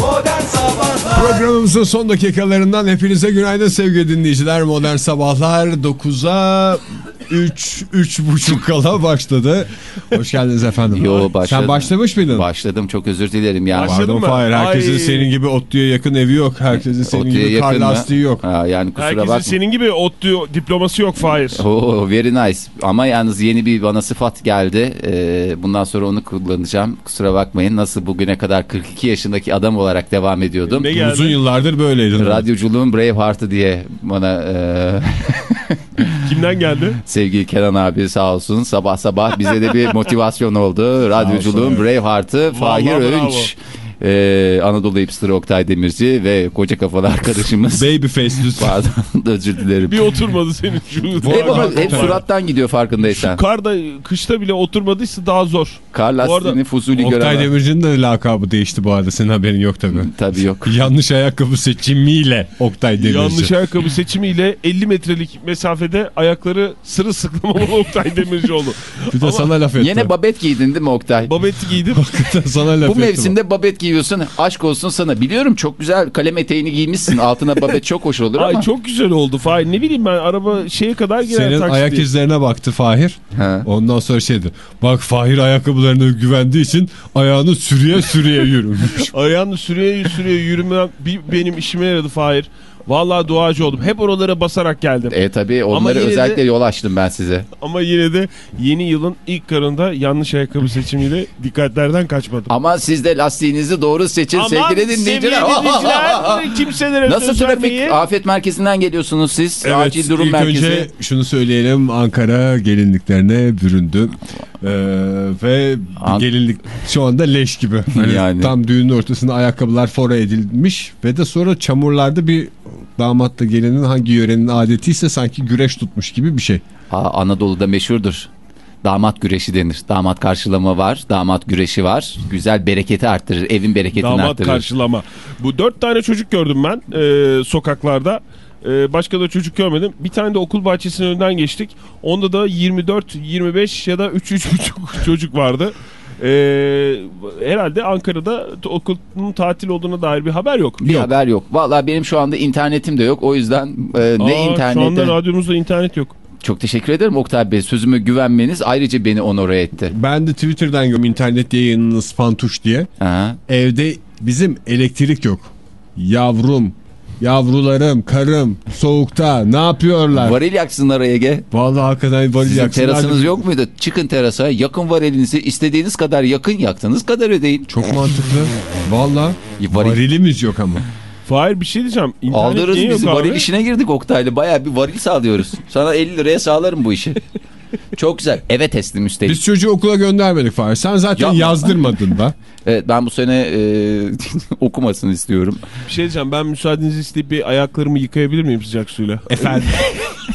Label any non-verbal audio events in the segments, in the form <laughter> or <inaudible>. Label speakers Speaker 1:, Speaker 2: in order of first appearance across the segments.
Speaker 1: Modern Sabahlar
Speaker 2: Programımızın son dakikalarından hepinize günaydın sevgili dinleyiciler. Modern Sabahlar 9'a 3, 3.30 kala başladı. Hoş geldiniz efendim.
Speaker 3: Yo, başladım.
Speaker 2: Sen başlamış mıydın?
Speaker 3: Başladım çok özür dilerim yani.
Speaker 4: Başladım.
Speaker 2: Pardon
Speaker 4: mı?
Speaker 2: Fahir herkesin
Speaker 4: Ay.
Speaker 2: senin gibi ODTÜ'ye yakın evi yok. Herkesin senin
Speaker 3: Otuya
Speaker 2: gibi kar lastiği yok.
Speaker 3: Ha, yani kusura
Speaker 4: Herkesin
Speaker 3: bakma.
Speaker 4: senin gibi ODTÜ diploması yok Fahir. <laughs>
Speaker 3: Oo, very nice. Ama yalnız yeni bir bana sıfat geldi. Ee, bundan sonra onu kullanacağım. Kusura bakmayın. Nasıl bugüne kadar 42 yaşındaki adam olarak devam ediyordum.
Speaker 2: Uzun yıllardır böyleydin.
Speaker 3: Radyoculuğun Braveheart'ı diye bana e, <laughs>
Speaker 4: Kimden geldi?
Speaker 3: sevgili Kenan abi sağ olsun sabah sabah bize de bir <laughs> motivasyon oldu. Radyoculuğun Braveheart'ı Fahir
Speaker 4: Vallahi bravo.
Speaker 3: Ee, Anadolu Hipster Oktay Demirci ve koca kafalı arkadaşımız. <laughs>
Speaker 2: Babyface lütfen.
Speaker 3: Pardon özür dilerim.
Speaker 4: Bir oturmadı senin şu.
Speaker 3: Hep, ama, hep
Speaker 4: Hakikaten.
Speaker 3: surattan gidiyor farkındaysan.
Speaker 4: Karda, kışta bile oturmadıysa daha zor.
Speaker 3: Kar
Speaker 4: Bu
Speaker 3: lastiğini fuzuli
Speaker 2: Oktay
Speaker 3: gören.
Speaker 2: Demirci'nin de lakabı değişti bu arada. Senin haberin yok tabii.
Speaker 3: Tabii yok. <laughs>
Speaker 2: Yanlış ayakkabı seçimiyle Oktay Demirci.
Speaker 4: Yanlış ayakkabı seçimiyle 50 metrelik mesafede ayakları sırılsıklam olan Oktay Demirci oldu.
Speaker 2: Bir de sana laf etti.
Speaker 3: Yine babet giydin değil mi Oktay?
Speaker 4: Babeti giydim.
Speaker 2: sana laf
Speaker 3: Bu mevsimde babet giyiyorsun. Aşk olsun sana. Biliyorum çok güzel kalem eteğini giymişsin. Altına babet <laughs> çok hoş olur ama.
Speaker 4: Ay çok güzel oldu Fahir. Ne bileyim ben araba şeye kadar girer
Speaker 2: Senin
Speaker 4: taksi
Speaker 2: ayak
Speaker 4: diye.
Speaker 2: izlerine baktı Fahir.
Speaker 3: Ha.
Speaker 2: Ondan sonra şeydi. Bak Fahir ayakkabılarına güvendiği için ayağını sürüye sürüye yürümüş. <laughs>
Speaker 4: Ayağını sürüye sürüye yürümem bir benim işime yaradı Fahir. Vallahi duacı oldum. Hep oralara basarak geldim.
Speaker 3: E tabii onları
Speaker 4: yine de-
Speaker 3: özellikle yol açtım ben size.
Speaker 4: Ama yine de yeni yılın ilk karında yanlış ayakkabı seçimiyle dikkatlerden kaçmadım.
Speaker 3: Ama siz de lastiğinizi doğru seçin sevgili dinleyiciler.
Speaker 4: dinleyiciler <laughs> kimselere
Speaker 3: Nasıl trafik? Afet merkezinden geliyorsunuz siz. Acil durum
Speaker 2: ilk
Speaker 3: merkezi.
Speaker 2: önce şunu söyleyelim Ankara gelinliklerine büründü. Ee, ve
Speaker 3: An-
Speaker 2: gelinlik şu anda leş gibi. <laughs> Hani
Speaker 3: Yani.
Speaker 2: Tam düğünün ortasında ayakkabılar fora edilmiş ve de sonra çamurlarda bir damatla gelinin hangi yörenin adetiyse sanki güreş tutmuş gibi bir şey.
Speaker 3: Ha, Anadolu'da meşhurdur. Damat güreşi denir. Damat karşılama var, damat güreşi var. Güzel bereketi arttırır, evin bereketini
Speaker 4: Damat
Speaker 3: arttırır.
Speaker 4: karşılama. Bu dört tane çocuk gördüm ben e, sokaklarda. E, başka da çocuk görmedim. Bir tane de okul bahçesinin önünden geçtik. Onda da 24, 25 ya da 3 3 buçuk <laughs> çocuk vardı. E, herhalde Ankara'da okulun tatil olduğuna dair bir haber yok.
Speaker 3: Bir haber yok. Vallahi benim şu anda internetim de yok. O yüzden e, ne
Speaker 4: Aa, Şu
Speaker 3: internette...
Speaker 4: anda radyomuzda internet yok.
Speaker 3: Çok teşekkür ederim Oktay Bey. Sözüme güvenmeniz ayrıca beni onore etti.
Speaker 2: Ben de Twitter'dan gördüm internet yayınınız fantuş diye.
Speaker 3: Aha.
Speaker 2: Evde bizim elektrik yok. Yavrum, yavrularım, karım soğukta ne yapıyorlar?
Speaker 3: Varil yaksınlar Ege.
Speaker 2: Vallahi hakikaten varil
Speaker 3: Sizin
Speaker 2: yaksınlar.
Speaker 3: terasınız yok muydu? Çıkın terasa, yakın varilinizi istediğiniz kadar yakın yaktığınız kadar ödeyin.
Speaker 2: Çok mantıklı. Vallahi
Speaker 3: Varil-
Speaker 2: varilimiz yok ama.
Speaker 4: Fahir bir şey diyeceğim. İnternet
Speaker 3: Aldırırız
Speaker 4: niye
Speaker 3: biz
Speaker 4: yok abi?
Speaker 3: varil işine girdik Oktay'la. Bayağı bir varil sağlıyoruz. Sana 50 liraya sağlarım bu işi. <laughs> Çok güzel. Eve teslim üstelik.
Speaker 2: Biz çocuğu okula göndermedik Fahir. Sen zaten
Speaker 3: Yapma.
Speaker 2: yazdırmadın da. <laughs>
Speaker 3: Evet ben bu sene e, <laughs> okumasını istiyorum.
Speaker 4: Bir şey diyeceğim. Ben müsaadenizi isteyip bir ayaklarımı yıkayabilir miyim sıcak suyla?
Speaker 2: Efendim.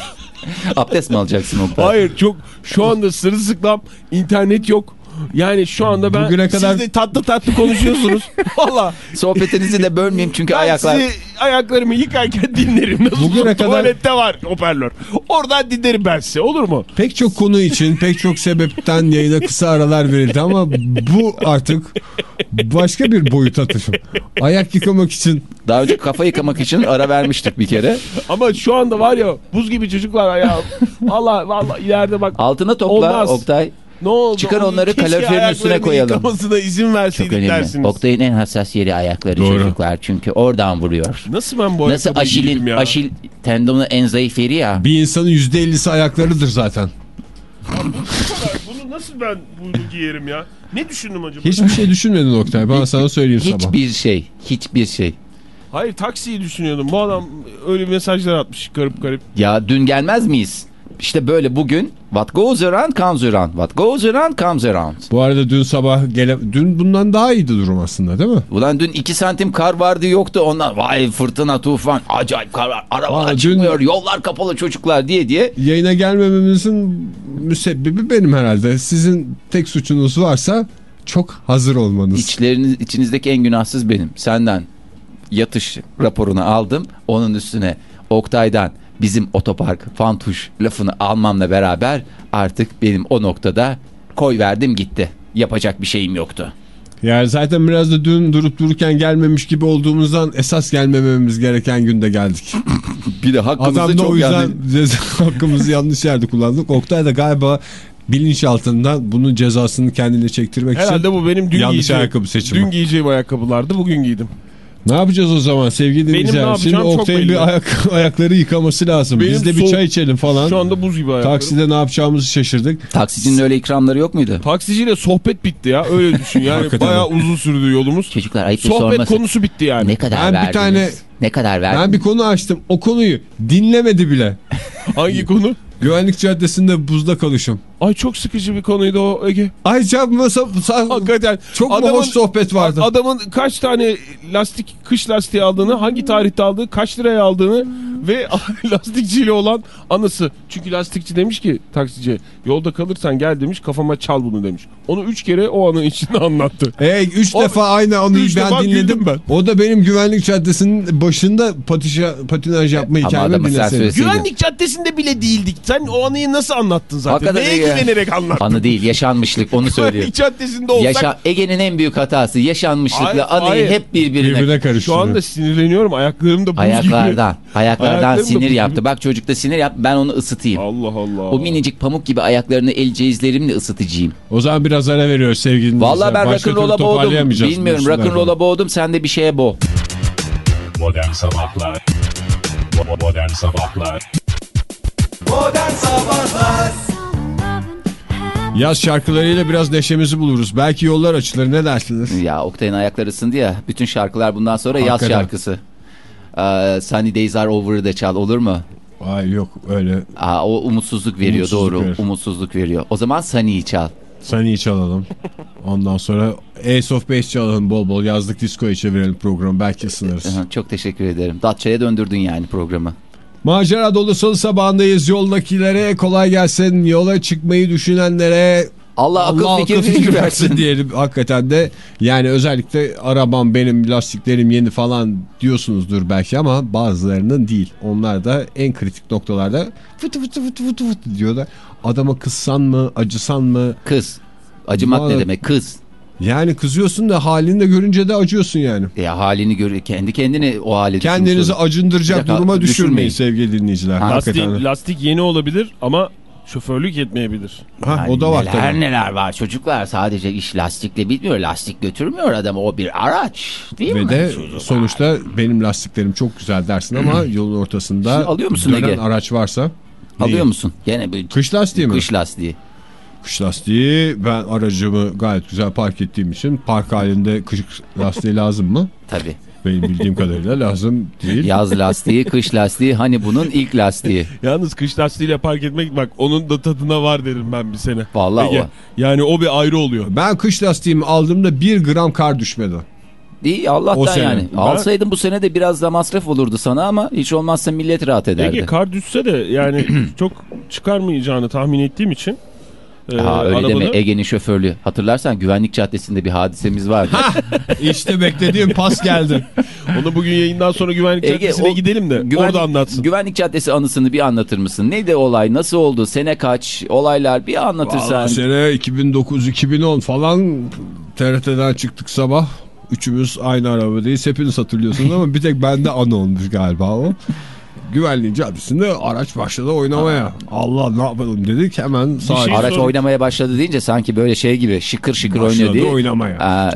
Speaker 2: <laughs>
Speaker 3: Abdest mi alacaksın Oktay?
Speaker 4: Hayır çok şu anda sırılsıklam internet yok. Yani şu anda ben
Speaker 2: Bugüne kadar-
Speaker 4: siz de tatlı tatlı konuşuyorsunuz. <laughs> Valla
Speaker 3: Sohbetinizi de bölmeyeyim çünkü
Speaker 4: ben
Speaker 3: ayaklar...
Speaker 4: sizi ayaklarımı yıkarken <laughs> dinlerim. Nasıl
Speaker 2: Bugüne kadar-
Speaker 4: Tuvalette var hoparlör. Oradan dinlerim ben size olur mu?
Speaker 2: Pek çok konu için pek çok sebepten yayına kısa aralar verildi ama bu artık başka bir boyuta taşın. Ayak yıkamak için
Speaker 3: Daha önce kafa yıkamak için ara vermiştik bir kere.
Speaker 4: Ama şu anda var ya buz gibi çocuklar ayağı. Valla valla ileride bak
Speaker 3: Altına topla
Speaker 4: Olmaz.
Speaker 3: Oktay.
Speaker 4: Ne oldu?
Speaker 3: Çıkar
Speaker 4: Onu
Speaker 3: onları kaloriferin üstüne koyalım.
Speaker 4: Yıkamasına izin
Speaker 3: Çok
Speaker 4: verseydik
Speaker 3: önemli.
Speaker 4: dersiniz.
Speaker 3: Oktay'ın en hassas yeri ayakları
Speaker 2: Doğru.
Speaker 3: çocuklar. Çünkü oradan vuruyor.
Speaker 4: Nasıl ben bu
Speaker 3: Nasıl aşilin,
Speaker 4: ya?
Speaker 3: aşil tendonu en zayıf yeri ya.
Speaker 2: bir insanın %50'si ayaklarıdır zaten.
Speaker 4: Bunu nasıl ben bunu giyerim ya? Ne düşündüm acaba?
Speaker 2: Hiçbir şey düşünmedin Oktay. Ben sana söyleyeyim sabah.
Speaker 3: Hiçbir şey, hiçbir şey.
Speaker 4: Hayır taksiyi düşünüyordum. Bu adam öyle mesajlar atmış garip garip.
Speaker 3: Ya dün gelmez miyiz? İşte böyle bugün what goes around comes around. What goes around comes around.
Speaker 2: Bu arada dün sabah gele dün bundan daha iyiydi durum aslında değil mi?
Speaker 3: Ulan dün 2 santim kar vardı yoktu ondan. Vay fırtına tufan acayip kar var. Arabalar
Speaker 2: Aa, dün-
Speaker 3: çıkmıyor yollar kapalı çocuklar diye diye.
Speaker 2: Yayına gelmememizin müsebbibi benim herhalde. Sizin tek suçunuz varsa çok hazır olmanız.
Speaker 3: İçleriniz, içinizdeki en günahsız benim. Senden yatış raporunu aldım. Onun üstüne Oktay'dan bizim otopark fantuş lafını almamla beraber artık benim o noktada Koy verdim gitti. Yapacak bir şeyim yoktu.
Speaker 2: Yani zaten biraz da dün durup dururken gelmemiş gibi olduğumuzdan esas gelmememiz gereken günde geldik. <laughs>
Speaker 3: Bir de hakkımızda
Speaker 2: Adam da
Speaker 3: çok
Speaker 2: o yüzden
Speaker 3: yani. <laughs>
Speaker 2: ceza hakkımızı yanlış yerde kullandık. Oktay da galiba bilinçaltında bunun cezasını kendine çektirmek
Speaker 4: Herhalde
Speaker 2: için
Speaker 4: bu benim dün
Speaker 2: yanlış
Speaker 4: giyeceğim,
Speaker 2: ayakkabı seçimi.
Speaker 4: dün giyeceğim ayakkabılardı bugün giydim.
Speaker 2: Ne yapacağız o zaman sevgili dinleyiciler? Şimdi Oktay'ın bir ayak, <laughs> ayakları yıkaması lazım.
Speaker 4: Benim
Speaker 2: Biz de bir çay içelim falan.
Speaker 4: Şu anda buz gibi ayaklarım.
Speaker 2: Takside ne yapacağımızı şaşırdık.
Speaker 3: Taksicinin öyle ikramları yok muydu?
Speaker 4: Taksiciyle sohbet bitti ya öyle düşün yani <laughs> bayağı uzun sürdü yolumuz.
Speaker 3: Çocuklar ayıp bir
Speaker 4: Sohbet konusu bitti yani.
Speaker 3: Ne kadar
Speaker 2: Ben bir
Speaker 3: verdiniz?
Speaker 2: tane-
Speaker 3: Ne kadar verdiniz?
Speaker 2: Ben bir konu açtım. O konuyu dinlemedi bile. <laughs>
Speaker 4: Hangi konu?
Speaker 2: Güvenlik Caddesi'nde buzda kalışım.
Speaker 4: Ay çok sıkıcı bir konuydu o Ege.
Speaker 2: Ay çarpmasa sa-
Speaker 4: Hakikaten.
Speaker 2: çok mu
Speaker 4: Adamın-
Speaker 2: hoş sohbet vardı.
Speaker 4: Adamın kaç tane lastik kış lastiği aldığını, hangi tarihte aldığı, kaç liraya aldığını ve <laughs> lastikçiyle olan anısı. Çünkü lastikçi demiş ki taksici yolda kalırsan gel demiş kafama çal bunu demiş. Onu üç kere o anın içinde <laughs> anlattı.
Speaker 2: E, üç
Speaker 4: O-
Speaker 2: defa aynı anıyı
Speaker 4: üç defa
Speaker 2: ben dinledim.
Speaker 4: ben.
Speaker 2: O da benim Güvenlik Caddesi'nin başında patişa, patinaj yapma
Speaker 3: Ama
Speaker 2: hikayemi
Speaker 3: söyleseydin.
Speaker 4: Güvenlik caddesinde bile değildik. Sen o anıyı nasıl anlattın zaten?
Speaker 3: Hakikaten
Speaker 4: Neye
Speaker 3: Ege.
Speaker 4: güvenerek anlattın?
Speaker 3: Anı değil yaşanmışlık onu söylüyor.
Speaker 4: Güvenlik caddesinde olsak
Speaker 3: Yaşa Ege'nin en büyük hatası yaşanmışlıkla
Speaker 4: Hayır,
Speaker 3: anıyı
Speaker 4: hayır.
Speaker 3: hep birbirine,
Speaker 2: Birbirine
Speaker 4: şu
Speaker 2: karıştırıyor.
Speaker 4: anda sinirleniyorum. Ayaklarım da buz
Speaker 3: ayaklardan ayaklardan
Speaker 4: Ayaklarım
Speaker 3: sinir yaptı.
Speaker 4: gibi.
Speaker 3: Bak çocukta sinir yaptı ben onu ısıtayım.
Speaker 4: gibi. Allah Allah.
Speaker 3: O minicik pamuk gibi ayaklarını el cihazlerimle ısıtıcıyım.
Speaker 2: O zaman biraz ara veriyoruz sevgili
Speaker 3: Vallahi ben rock'n'roll'a boğdum. Bilmiyorum rock'n'roll'a boğdum sen de bir şeye boğ.
Speaker 5: Modern Sabahlar Modern Sabahlar
Speaker 1: Modern Sabahlar
Speaker 2: Yaz şarkılarıyla biraz neşemizi buluruz. Belki yollar açılır ne dersiniz?
Speaker 3: Ya Oktay'ın ayakları ısındı ya. Bütün şarkılar bundan sonra yaz
Speaker 2: Hakikaten.
Speaker 3: şarkısı. Ee, Sunny Days Are Over'ı da çal olur mu?
Speaker 2: Ay yok öyle.
Speaker 3: Aa, o umutsuzluk veriyor
Speaker 2: Umutsuzluk
Speaker 3: doğru.
Speaker 2: verir.
Speaker 3: Umutsuzluk veriyor. O zaman Sunny'yi çal.
Speaker 2: Sen iyi çalalım. Ondan sonra Ace of Base çalalım bol bol. Yazlık diskoya çevirelim programı. Belki ısınırız.
Speaker 3: Çok teşekkür ederim. Datça'ya döndürdün yani programı.
Speaker 2: Macera dolu salı sabahındayız. Yoldakilere kolay gelsin. Yola çıkmayı düşünenlere
Speaker 3: Allah akıl
Speaker 2: Allah
Speaker 3: fikir
Speaker 2: akıl <laughs> fikir
Speaker 3: versin.
Speaker 2: versin diyelim hakikaten de. Yani özellikle arabam benim lastiklerim yeni falan diyorsunuzdur belki ama bazılarının değil. Onlar da en kritik noktalarda fıtı fıtı fıtı fıtı fıtı diyorlar. Adama kızsan mı acısan mı?
Speaker 3: Kız. Acımak
Speaker 2: Vallahi-
Speaker 3: ne demek? Kız.
Speaker 2: Yani kızıyorsun da halini de görünce de acıyorsun yani.
Speaker 3: Ya halini görüyor. Kendi kendini o hale
Speaker 2: Kendinizi acındıracak
Speaker 3: dakika,
Speaker 2: duruma düşürmeyin
Speaker 3: düşürmeyin.
Speaker 2: sevgili dinleyiciler.
Speaker 3: Ha,
Speaker 4: Lastik, lastik yeni olabilir ama şoförlük yetmeyebilir.
Speaker 2: Ha, o da var
Speaker 3: neler
Speaker 2: tabii.
Speaker 3: neler var çocuklar sadece iş lastikle bitmiyor lastik götürmüyor adamı o bir araç değil mi?
Speaker 2: Ve de
Speaker 3: Çocuklar?
Speaker 2: sonuçta benim lastiklerim çok güzel dersin ama yolun ortasında
Speaker 3: Şimdi alıyor musun
Speaker 2: dönen
Speaker 3: Ege?
Speaker 2: araç varsa.
Speaker 3: alıyor musun? Gene bir
Speaker 2: Kış lastiği mi?
Speaker 3: kış lastiği.
Speaker 2: Kış lastiği ben aracımı gayet güzel park ettiğim için park halinde kış lastiği lazım mı?
Speaker 3: Tabii.
Speaker 2: Benim bildiğim kadarıyla lazım değil.
Speaker 3: Yaz lastiği, kış lastiği hani bunun ilk lastiği.
Speaker 4: Yalnız kış lastiğiyle park etmek bak onun da tadına var derim ben bir sene.
Speaker 3: Vallahi
Speaker 4: Ege,
Speaker 3: o.
Speaker 4: Yani o bir ayrı oluyor.
Speaker 2: Ben kış lastiğimi aldığımda bir gram kar düşmedi.
Speaker 3: İyi
Speaker 2: O
Speaker 3: Allah'tan
Speaker 2: sene.
Speaker 3: yani.
Speaker 4: Ben-
Speaker 3: Alsaydın bu sene de biraz da masraf olurdu sana ama hiç olmazsa millet rahat ederdi.
Speaker 4: Ege kar düşse de yani <clears throat> çok çıkarmayacağını tahmin ettiğim için e,
Speaker 3: Ha, öyle
Speaker 4: arabanı-
Speaker 3: deme Ege'nin şoförlüğü. Hatırlarsan güvenlik caddesinde bir hadisemiz vardı.
Speaker 2: İşte beklediğim pas geldi.
Speaker 4: Onu bugün yayından sonra güvenlik
Speaker 3: Ege,
Speaker 4: caddesine
Speaker 3: o
Speaker 4: gidelim de
Speaker 3: güvenlik-
Speaker 4: orada anlatsın.
Speaker 3: Güvenlik caddesi anısını bir anlatır mısın? Neydi olay? Nasıl oldu? Sene kaç? Olaylar bir anlatırsan.
Speaker 2: Vallahi sene 2009-2010 falan TRT'den çıktık sabah. Üçümüz aynı arabadayız. Hepiniz hatırlıyorsunuz ama bir tek bende anı olmuş galiba o. Güvenliğin caddesinde araç başladı oynamaya. Allah ne yapalım dedik hemen sağa
Speaker 4: şey
Speaker 3: Araç
Speaker 4: sor-
Speaker 3: oynamaya başladı deyince sanki böyle şey gibi şıkır şıkır oynuyor
Speaker 2: başladı
Speaker 3: diye.
Speaker 2: oynamaya.
Speaker 3: Aa,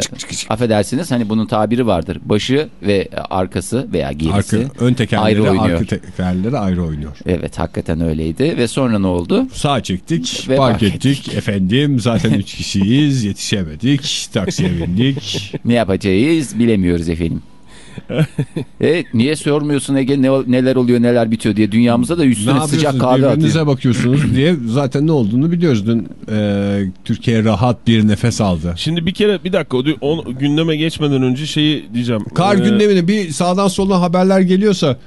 Speaker 3: affedersiniz hani bunun tabiri vardır. Başı ve arkası veya gerisi
Speaker 2: Arka, ön
Speaker 3: ayrı
Speaker 2: tekerleri,
Speaker 3: oynuyor.
Speaker 2: arka tekerleri ayrı oynuyor.
Speaker 3: Evet hakikaten öyleydi ve sonra ne oldu?
Speaker 2: Sağ çektik,
Speaker 3: Ve
Speaker 2: park
Speaker 3: park
Speaker 2: ettik. Efendim zaten üç kişiyiz, yetişemedik, taksiye bindik.
Speaker 3: Ne yapacağız bilemiyoruz efendim. <laughs> e, niye sormuyorsun Ege ne, neler oluyor neler bitiyor diye dünyamıza da
Speaker 2: ne
Speaker 3: üstüne sıcak kahve
Speaker 2: birbirinize
Speaker 3: atıyor.
Speaker 2: bakıyorsunuz diye zaten ne olduğunu biliyoruz. Dün e, Türkiye rahat bir nefes aldı.
Speaker 4: Şimdi bir kere bir dakika o, on, gündeme geçmeden önce şeyi diyeceğim.
Speaker 2: Kar
Speaker 4: Ee,
Speaker 2: gündemine bir sağdan soldan haberler geliyorsa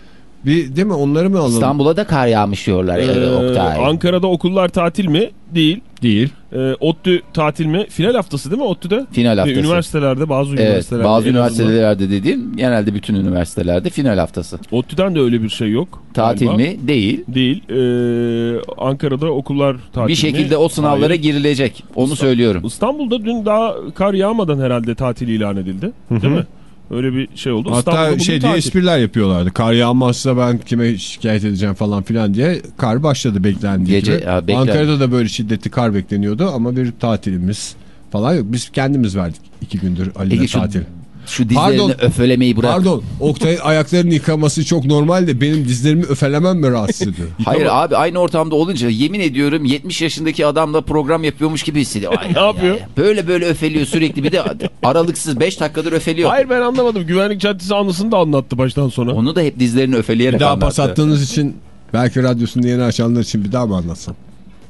Speaker 2: Bir değil mi onları mı alalım?
Speaker 3: İstanbul'a da kar yağmış diyorlar
Speaker 4: Ee,
Speaker 3: ee, Oktay.
Speaker 4: Ankara'da okullar tatil mi? Değil.
Speaker 2: Değil.
Speaker 4: Ee, ODTÜ tatil mi? Final haftası değil mi ODTÜ'de?
Speaker 3: Final
Speaker 4: Ve
Speaker 3: haftası.
Speaker 4: Üniversitelerde bazı
Speaker 3: Evet,
Speaker 4: üniversitelerde.
Speaker 3: bazı üniversitelerde dediğim genelde bütün üniversitelerde final haftası.
Speaker 4: ODTÜ'den de öyle bir şey yok.
Speaker 3: Tatil
Speaker 4: galiba.
Speaker 3: mi? Değil.
Speaker 4: Değil. Ee, Ankara'da okullar tatil
Speaker 3: Bir
Speaker 4: mi?
Speaker 3: şekilde o sınavlara
Speaker 4: Hayır.
Speaker 3: girilecek. Onu söylüyorum.
Speaker 4: İstanbul'da dün daha kar yağmadan herhalde tatil ilan edildi. Değil mi? Öyle bir şey oldu.
Speaker 2: Hatta şey diye
Speaker 4: tatil.
Speaker 2: espriler yapıyorlardı. Kar yağmazsa ben kime şikayet edeceğim falan filan diye. Kar başladı beklendiği
Speaker 3: Gece-
Speaker 2: gibi.
Speaker 3: ya, beklen-
Speaker 2: Ankara'da da böyle şiddetli kar bekleniyordu ama bir tatilimiz falan yok. Biz kendimiz verdik iki gündür
Speaker 3: şu,
Speaker 2: tatil.
Speaker 3: Şu dizlerini
Speaker 2: Pardon.
Speaker 3: öfelemeyi bırak.
Speaker 2: Pardon Oktay'ın ayaklarını yıkaması çok normal de benim dizlerimi öfelemem mi rahatsız ediyor? <laughs>
Speaker 3: Hayır abi aynı ortamda olunca yemin ediyorum 70 yaşındaki adamla program yapıyormuş gibi hissediyor. Ay, <laughs>
Speaker 4: Ne yapıyor?
Speaker 3: ay. Böyle böyle öfeliyor sürekli bir de aralıksız 5 dakikadır öfeliyor.
Speaker 4: Hayır ben anlamadım. Güvenlik caddesi anısını da anlattı baştan sona.
Speaker 3: Onu da hep dizlerini öfeleyerek
Speaker 2: Bir daha
Speaker 3: anlattı.
Speaker 2: pas attığınız için belki radyosunu yeni açanlar için bir daha mı anlatsam?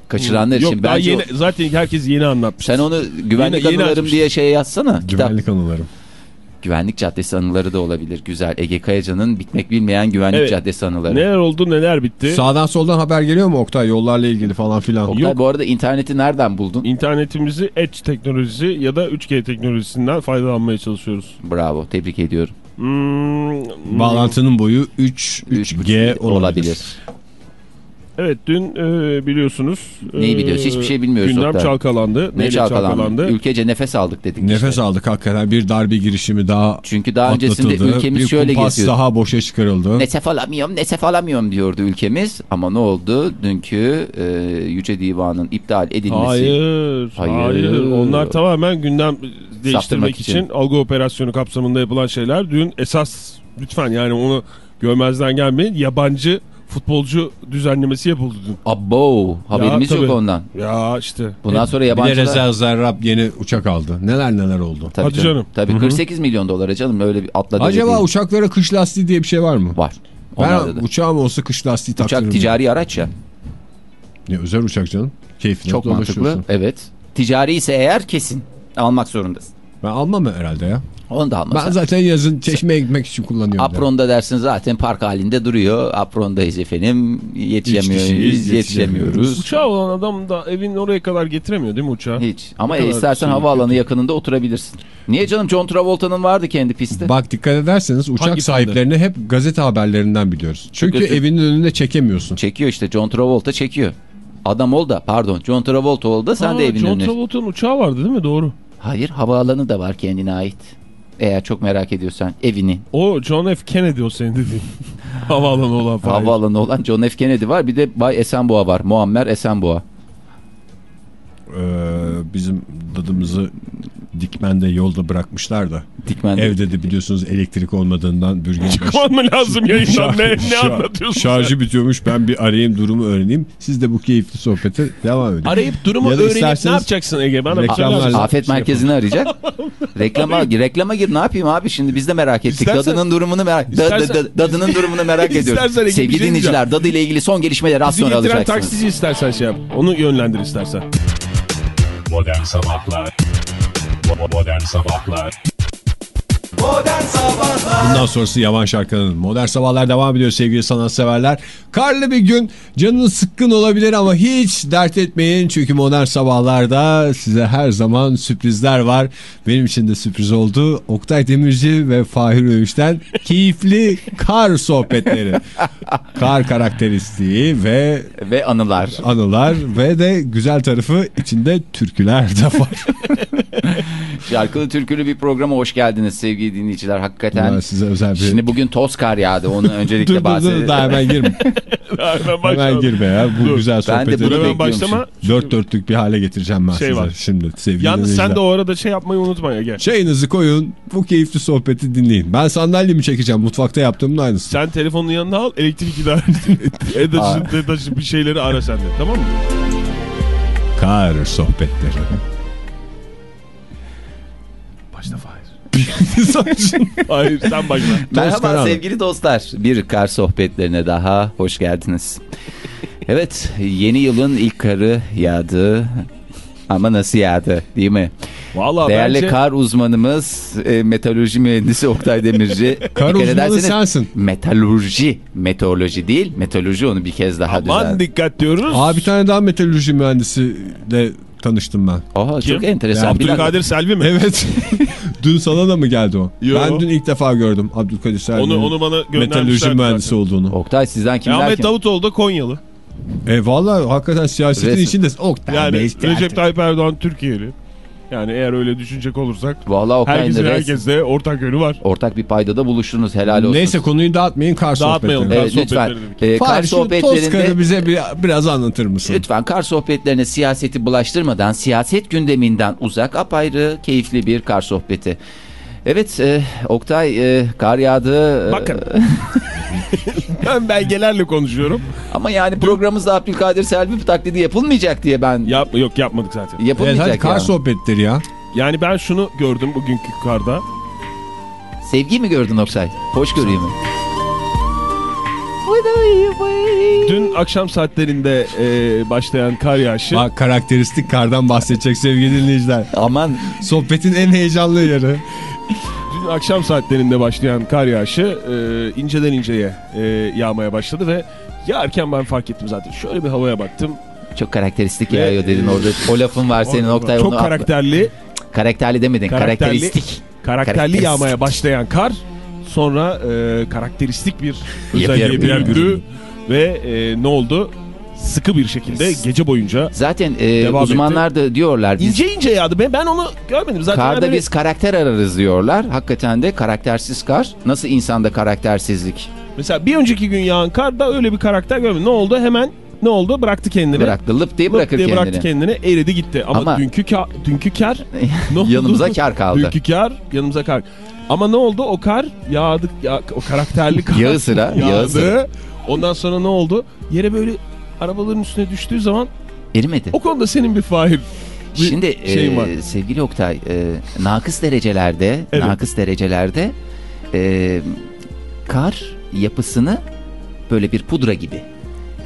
Speaker 3: Kaçıranlar
Speaker 4: Yok
Speaker 3: için
Speaker 4: daha
Speaker 3: bence
Speaker 4: yeni,
Speaker 3: o-
Speaker 4: zaten herkes yeni anlatmış.
Speaker 3: sen onu güvenlik
Speaker 4: Yeni- yeni
Speaker 3: anılarım
Speaker 4: açmış.
Speaker 3: diye şey yazsana. Kitap.
Speaker 2: Güvenlik anılarım.
Speaker 3: Güvenlik caddesi anıları da olabilir. Güzel. Ege Kayacan'ın bitmek bilmeyen güvenlik
Speaker 4: Evet.
Speaker 3: caddesi anıları.
Speaker 4: Neler oldu neler bitti.
Speaker 2: Sağdan soldan haber geliyor mu Oktay yollarla ilgili falan filan?
Speaker 3: Oktay
Speaker 4: Yok.
Speaker 3: bu arada interneti nereden buldun?
Speaker 4: İnternetimizi Edge teknolojisi ya da 3G teknolojisinden faydalanmaya çalışıyoruz.
Speaker 3: Bravo. Tebrik ediyorum.
Speaker 4: Hmm,
Speaker 2: Bağlantının boyu 3
Speaker 3: Üç
Speaker 2: 3G olabilir.
Speaker 3: olabilir.
Speaker 4: Evet dün e, biliyorsunuz.
Speaker 3: Neyi biliyoruz? Hiçbir şey bilmiyoruz
Speaker 4: Gündem
Speaker 3: Oktay.
Speaker 4: çalkalandı.
Speaker 3: Ne
Speaker 4: Neyle
Speaker 3: çalkalandı? Ülkece nefes aldık dedik.
Speaker 2: Nefes
Speaker 3: işte.
Speaker 2: aldık hakikaten bir darbe girişimi daha
Speaker 3: Çünkü daha öncesinde ülkemiz
Speaker 2: bir
Speaker 3: şöyle geziyordu.
Speaker 2: daha boşa çıkarıldı.
Speaker 3: Nesef alamıyorum, nesef alamıyorum diyordu ülkemiz. Ama ne oldu? Dünkü e, Yüce Divan'ın iptal edilmesi.
Speaker 4: Hayır, hayır.
Speaker 3: Hayır.
Speaker 4: Onlar tamamen gündem
Speaker 3: Saptırmak
Speaker 4: değiştirmek
Speaker 3: için.
Speaker 4: için. algı operasyonu kapsamında yapılan şeyler. Dün esas lütfen yani onu görmezden gelmeyin. Yabancı futbolcu düzenlemesi yapıldı dün.
Speaker 3: Abo, haberimiz
Speaker 4: Ya,
Speaker 3: yok ondan.
Speaker 4: Ya işte.
Speaker 3: Bundan sonra
Speaker 2: Bir de
Speaker 3: yabancılar...
Speaker 2: zerrab yeni uçak aldı. Neler neler oldu.
Speaker 3: Tabii
Speaker 4: Hadi canım.
Speaker 3: Tabii 48 milyon dolara canım öyle bir atladı.
Speaker 2: Acaba
Speaker 3: değil.
Speaker 2: uçaklara kış lastiği diye bir şey var mı?
Speaker 3: Var.
Speaker 2: Ben
Speaker 3: Onlarda da.
Speaker 2: uçağım olsa kış lastiği taktırırım.
Speaker 3: Uçak ticari araç ya.
Speaker 2: Ne, özel uçak canım. Keyfine
Speaker 3: Çok mantıklı. Evet. Ticari ise eğer kesin almak zorundasın.
Speaker 2: Ben almam herhalde ya.
Speaker 3: Onu da
Speaker 2: Ben
Speaker 3: almasan.
Speaker 2: zaten yazın çeşmeye gitmek için kullanıyorum. yani.
Speaker 3: Apron'da dersin zaten park halinde duruyor. Apron'dayız efendim. Yetişemiyoruz.
Speaker 2: kişiyiz,
Speaker 3: Yetişemiyoruz.
Speaker 4: Uçağı olan adam da evin oraya kadar getiremiyor değil mi uçağı?
Speaker 3: Hiç. Ama
Speaker 4: kadar
Speaker 3: istersen
Speaker 4: şey
Speaker 3: havaalanı
Speaker 4: kötü.
Speaker 3: yakınında oturabilirsin. Niye canım John Travolta'nın vardı kendi pisti.
Speaker 2: Bak dikkat ederseniz uçak
Speaker 4: Hangi
Speaker 2: sahiplerini hep gazete haberlerinden biliyoruz. Çünkü
Speaker 3: kötü.
Speaker 2: evinin önünde çekemiyorsun.
Speaker 3: Çekiyor işte John Travolta çekiyor. Adam ol da pardon John Travolta ol da sen
Speaker 4: Ha,
Speaker 3: de evin
Speaker 4: John
Speaker 3: önüne.
Speaker 4: Travolta'nın uçağı vardı değil mi? Doğru.
Speaker 3: Hayır havaalanı da var kendine ait. Eğer çok merak ediyorsan evini.
Speaker 4: O John F. Kennedy o senin dediğin. <laughs> Havaalanı olan falan.
Speaker 3: Havaalanı olan John F. Kennedy var. Bir de Bay Esenboğa var. Muammer Esenboğa.
Speaker 2: Ee, bizim dadımızı dikmende yolda bırakmışlar da.
Speaker 3: Dikmen.
Speaker 2: Evde de biliyorsunuz elektrik olmadığından bürgen
Speaker 4: Çıkman mı lazım yayından? ne, ne anlatıyorsun
Speaker 2: Şarjı bitiyormuş ben bir arayayım durumu öğreneyim. Siz de bu keyifli sohbete devam edin.
Speaker 4: Arayıp durumu
Speaker 2: Ya
Speaker 4: öğrenip ne yapacaksın Ege? Bana
Speaker 2: reklamlar-?
Speaker 3: Afet
Speaker 4: Şey
Speaker 3: merkezini arayacak. reklama, reklama gir ne yapayım abi şimdi biz de merak ettik.
Speaker 4: İstersen-
Speaker 3: dadının durumunu merak da- da- da- dadının durumunu merak ediyoruz.
Speaker 4: Bir
Speaker 3: Sevgili
Speaker 4: şey
Speaker 3: dinleyiciler dadı ile ilgili son gelişmeleri az
Speaker 4: Bizi
Speaker 3: sonra
Speaker 4: getiren
Speaker 3: alacaksınız.
Speaker 4: taksici istersen şey yap. Onu yönlendir istersen.
Speaker 5: Modern Sabahlar Modern Sabahlar
Speaker 1: Modern Sabahlar
Speaker 2: Bundan sonrası Yaman Şarkı'nın Modern Sabahlar devam ediyor sevgili sanatseverler. Karlı bir gün canınız sıkkın olabilir ama hiç dert etmeyin. Çünkü Modern Sabahlar'da size her zaman sürprizler var. Benim için de sürpriz oldu. Oktay Demirci ve Fahir Öğüş'ten keyifli kar sohbetleri. Kar karakteristiği ve
Speaker 3: Ve anılar.
Speaker 2: anılar ve de güzel tarafı içinde türküler de var.
Speaker 3: Şarkılı türkülü bir programa hoş geldiniz sevgili dinleyiciler. Hakikaten.
Speaker 2: Ben size özel bir...
Speaker 3: Şimdi bugün toz kar yağdı. Onu <laughs> öncelikle
Speaker 2: dur dur dur
Speaker 3: bahsedelim.
Speaker 2: daha hemen girme. <laughs>
Speaker 4: Hemen
Speaker 2: hemen girme ya. Bu
Speaker 4: Dur.
Speaker 2: güzel
Speaker 3: Ben de
Speaker 2: sohbeti.
Speaker 3: bunu
Speaker 4: hemen başlama.
Speaker 2: Dört dörtlük bir hale getireceğim ben
Speaker 4: Şey
Speaker 2: size
Speaker 4: var.
Speaker 2: şimdi sevgili
Speaker 4: Yalnız sen
Speaker 2: dinleyiciler.
Speaker 4: de o arada şey yapmayı unutma Ege.
Speaker 2: Çayınızı koyun bu keyifli sohbeti dinleyin. Ben sandalyemi çekeceğim mutfakta yaptığımın aynısı.
Speaker 4: Sen telefonun yanına al elektrik idaresi. <laughs> Edaşın, edaşın bir şeyleri ara sen de tamam mı?
Speaker 2: Kar sohbetleri. <laughs>
Speaker 4: Hayır sen başla.
Speaker 3: Merhaba
Speaker 2: Karan.
Speaker 3: sevgili dostlar. Bir kar sohbetlerine daha hoş geldiniz. Evet yeni yılın ilk karı yağdı. Ama nasıl yağdı değil mi?
Speaker 4: Valla
Speaker 3: Değerli
Speaker 4: bence
Speaker 3: kar uzmanımız e, metalurji mühendisi Oktay Demirci. <laughs>
Speaker 2: Kar uzmanı
Speaker 3: ederseniz-
Speaker 2: sensin.
Speaker 3: Metalurji, meteoroloji değil. Meteoroloji onu bir kez daha
Speaker 4: aman
Speaker 3: düzelt.
Speaker 4: dikkat diyoruz.
Speaker 2: Aa bir tane daha metalürji mühendisiyle tanıştım ben.
Speaker 3: Oha,
Speaker 4: Kim?
Speaker 3: çok enteresan. Bir dakika.
Speaker 4: Abdülkadir Selvi mi?
Speaker 2: Evet. <laughs> dün sana da mı geldi o?
Speaker 4: Yo.
Speaker 2: Ben dün ilk defa gördüm Abdülkadir Selvi'nin
Speaker 4: Onu, onu bana
Speaker 2: metalürji mühendisi olduğunu.
Speaker 3: Oktay sizden kimler
Speaker 4: Ahmet
Speaker 3: kim?
Speaker 4: Davutoğlu da Konyalı.
Speaker 2: E valla hakikaten siyasetin
Speaker 3: Resim.
Speaker 2: içinde. Oktay
Speaker 4: Yani
Speaker 2: Bey,
Speaker 4: Recep Tayyip Erdoğan Türkiye'li. Yani eğer öyle düşünecek olursak
Speaker 3: Vallahi
Speaker 4: herkesin
Speaker 3: res-
Speaker 4: herkeste ortak yönü var.
Speaker 3: ortak bir paydada buluştunuz helal olsun.
Speaker 2: Neyse konuyu dağıtmayın kar
Speaker 4: Dağıtmayalım.
Speaker 2: sohbetleri.
Speaker 3: Evet,
Speaker 4: Kar
Speaker 3: lütfen.
Speaker 4: sohbetleri dedik.
Speaker 3: E, kar
Speaker 2: Fahir şu
Speaker 3: sohbetlerinde
Speaker 2: bize bir, biraz anlatır mısın?
Speaker 3: lütfen kar sohbetlerine siyaseti bulaştırmadan siyaset gündeminden uzak apayrı keyifli bir kar sohbeti. Evet e, Oktay e, kar yağdı. e,
Speaker 4: Bakın. <laughs> ben belgelerle konuşuyorum.
Speaker 3: Ama yani programımızda Abdülkadir Selvi taklidi yapılmayacak diye ben
Speaker 4: Yap, yok yapmadık zaten.
Speaker 2: Evet,
Speaker 3: yapılmayacak
Speaker 2: hadi kar
Speaker 3: ya.
Speaker 2: sohbetleri ya.
Speaker 4: Yani ben şunu gördüm bugünkü karda.
Speaker 3: Sevgi mi gördün Oktay? Hoş göreyim mi?
Speaker 4: Dün akşam saatlerinde e, başlayan kar yağışı.
Speaker 2: Bak karakteristik kardan bahsedecek sevgili dinleyiciler.
Speaker 3: Aman
Speaker 2: Sohbetin en heyecanlı yeri. <laughs>
Speaker 4: Dün akşam saatlerinde başlayan kar yağışı e, inceden inceye e, yağmaya başladı ve yağarken ben fark ettim zaten. Şöyle bir havaya baktım.
Speaker 3: çok karakteristik yağıyor dedin orada. O lafın var senin Oktay.
Speaker 4: Çok karakterli,
Speaker 3: Karakterli demedin.
Speaker 4: Karakterli-
Speaker 3: Karakteristik.
Speaker 4: karakterli
Speaker 3: Karakteristik.
Speaker 4: yağmaya başlayan kar sonra e, karakteristik bir <laughs> özelliğe
Speaker 3: büründü <laughs>
Speaker 4: ve e, ne oldu? Sıkı bir şekilde gece boyunca
Speaker 3: Zaten e,
Speaker 4: Devam
Speaker 3: uzmanlar da diyorlar biz
Speaker 4: ince ince yağdı. Ben, ben onu görmedim. Zaten
Speaker 3: karda
Speaker 4: yani-
Speaker 3: biz karakter ararız diyorlar. Hakikaten de karaktersiz kar. Nasıl insanda karaktersizlik
Speaker 4: Mesela bir önceki gün yağan karda öyle bir karakter görmedim. Ne oldu? Hemen ne oldu? Bıraktı kendini.
Speaker 3: bıraktı. Lıp diye
Speaker 4: Lıp
Speaker 3: bırakır
Speaker 4: diye
Speaker 3: kendini.
Speaker 4: bıraktı kendini. Eridi gitti. Ama,
Speaker 3: Ama-
Speaker 4: dünkü kar, dünkü kar <laughs> ne oldu?
Speaker 3: Yanımıza kar kaldı.
Speaker 4: Dünkü kar yanımıza kar. Ama ne oldu? O kar yağdı. Ya, o karakterli <laughs> kar.
Speaker 3: Yağı sıra, yağı
Speaker 4: Yağdı.
Speaker 3: sıra.
Speaker 4: Ondan sonra ne oldu? Yere böyle arabaların üstüne düştüğü zaman
Speaker 3: Erimedi.
Speaker 4: o konuda senin bir fahir
Speaker 3: Şimdi
Speaker 4: şeyin
Speaker 3: e,
Speaker 4: var.
Speaker 3: sevgili Oktay, e, nakıs derecelerde,
Speaker 4: Evet.
Speaker 3: nakıs derecelerde e, kar yapısını böyle bir pudra gibi,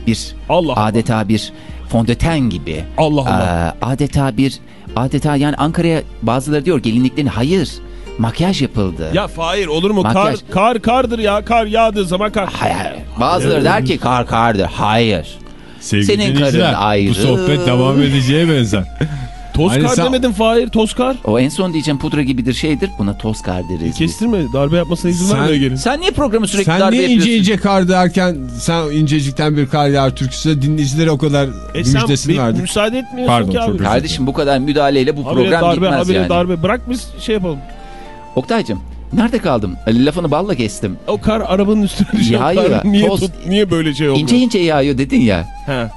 Speaker 3: bir
Speaker 4: Allah
Speaker 3: adeta bir fondöten gibi,
Speaker 4: Allah Allah.
Speaker 3: e, adeta bir adeta yani Ankara'ya bazıları diyor gelinliklerin hayır makyaj yapıldı.
Speaker 4: Ya Fahir olur mu?
Speaker 3: Makyaj.
Speaker 4: Kar, kar kardır ya. Kar yağdığı zaman kar.
Speaker 3: Hayır. Bazıları der ki kar kardır. Hayır.
Speaker 2: Sevgili
Speaker 3: Senin karın ayrı.
Speaker 2: Bu sohbet devam edeceğe benzer. <laughs>
Speaker 4: Toz
Speaker 2: Hani sen-
Speaker 4: demedin Fahir. Toz kar.
Speaker 3: O en son diyeceğim pudra gibidir şeydir. Buna toz kar deriz. biz.
Speaker 4: Kestirme. Darbe yapmasına izin
Speaker 2: Sen-
Speaker 4: vermiyor gelin.
Speaker 3: Sen niye programı sürekli
Speaker 2: Sen
Speaker 3: darbe
Speaker 2: niye
Speaker 3: yapıyorsun?
Speaker 2: ince ince kar derken sen incecikten bir kar yağar türküsü dinleyicilere o kadar
Speaker 4: E sen
Speaker 2: müjdesini
Speaker 4: bir
Speaker 2: verdik.
Speaker 4: müsaade etmiyorsun
Speaker 2: Pardon,
Speaker 4: ki abi.
Speaker 3: Kardeşim bu kadar müdahaleyle bu
Speaker 4: Habire
Speaker 3: program
Speaker 4: darbe,
Speaker 3: gitmez
Speaker 4: habire
Speaker 3: yani.
Speaker 4: darbe. Bırak biz şey yapalım.
Speaker 3: Oktay'cım nerede kaldım? Lafını balla kestim.
Speaker 4: O kar arabanın üstüne düşüyor.
Speaker 3: Yağıyor.
Speaker 4: Kar niye,
Speaker 3: Toz-
Speaker 4: tut, niye böyle şey oldu?
Speaker 3: İnce ince yağıyor dedin ya.
Speaker 4: He.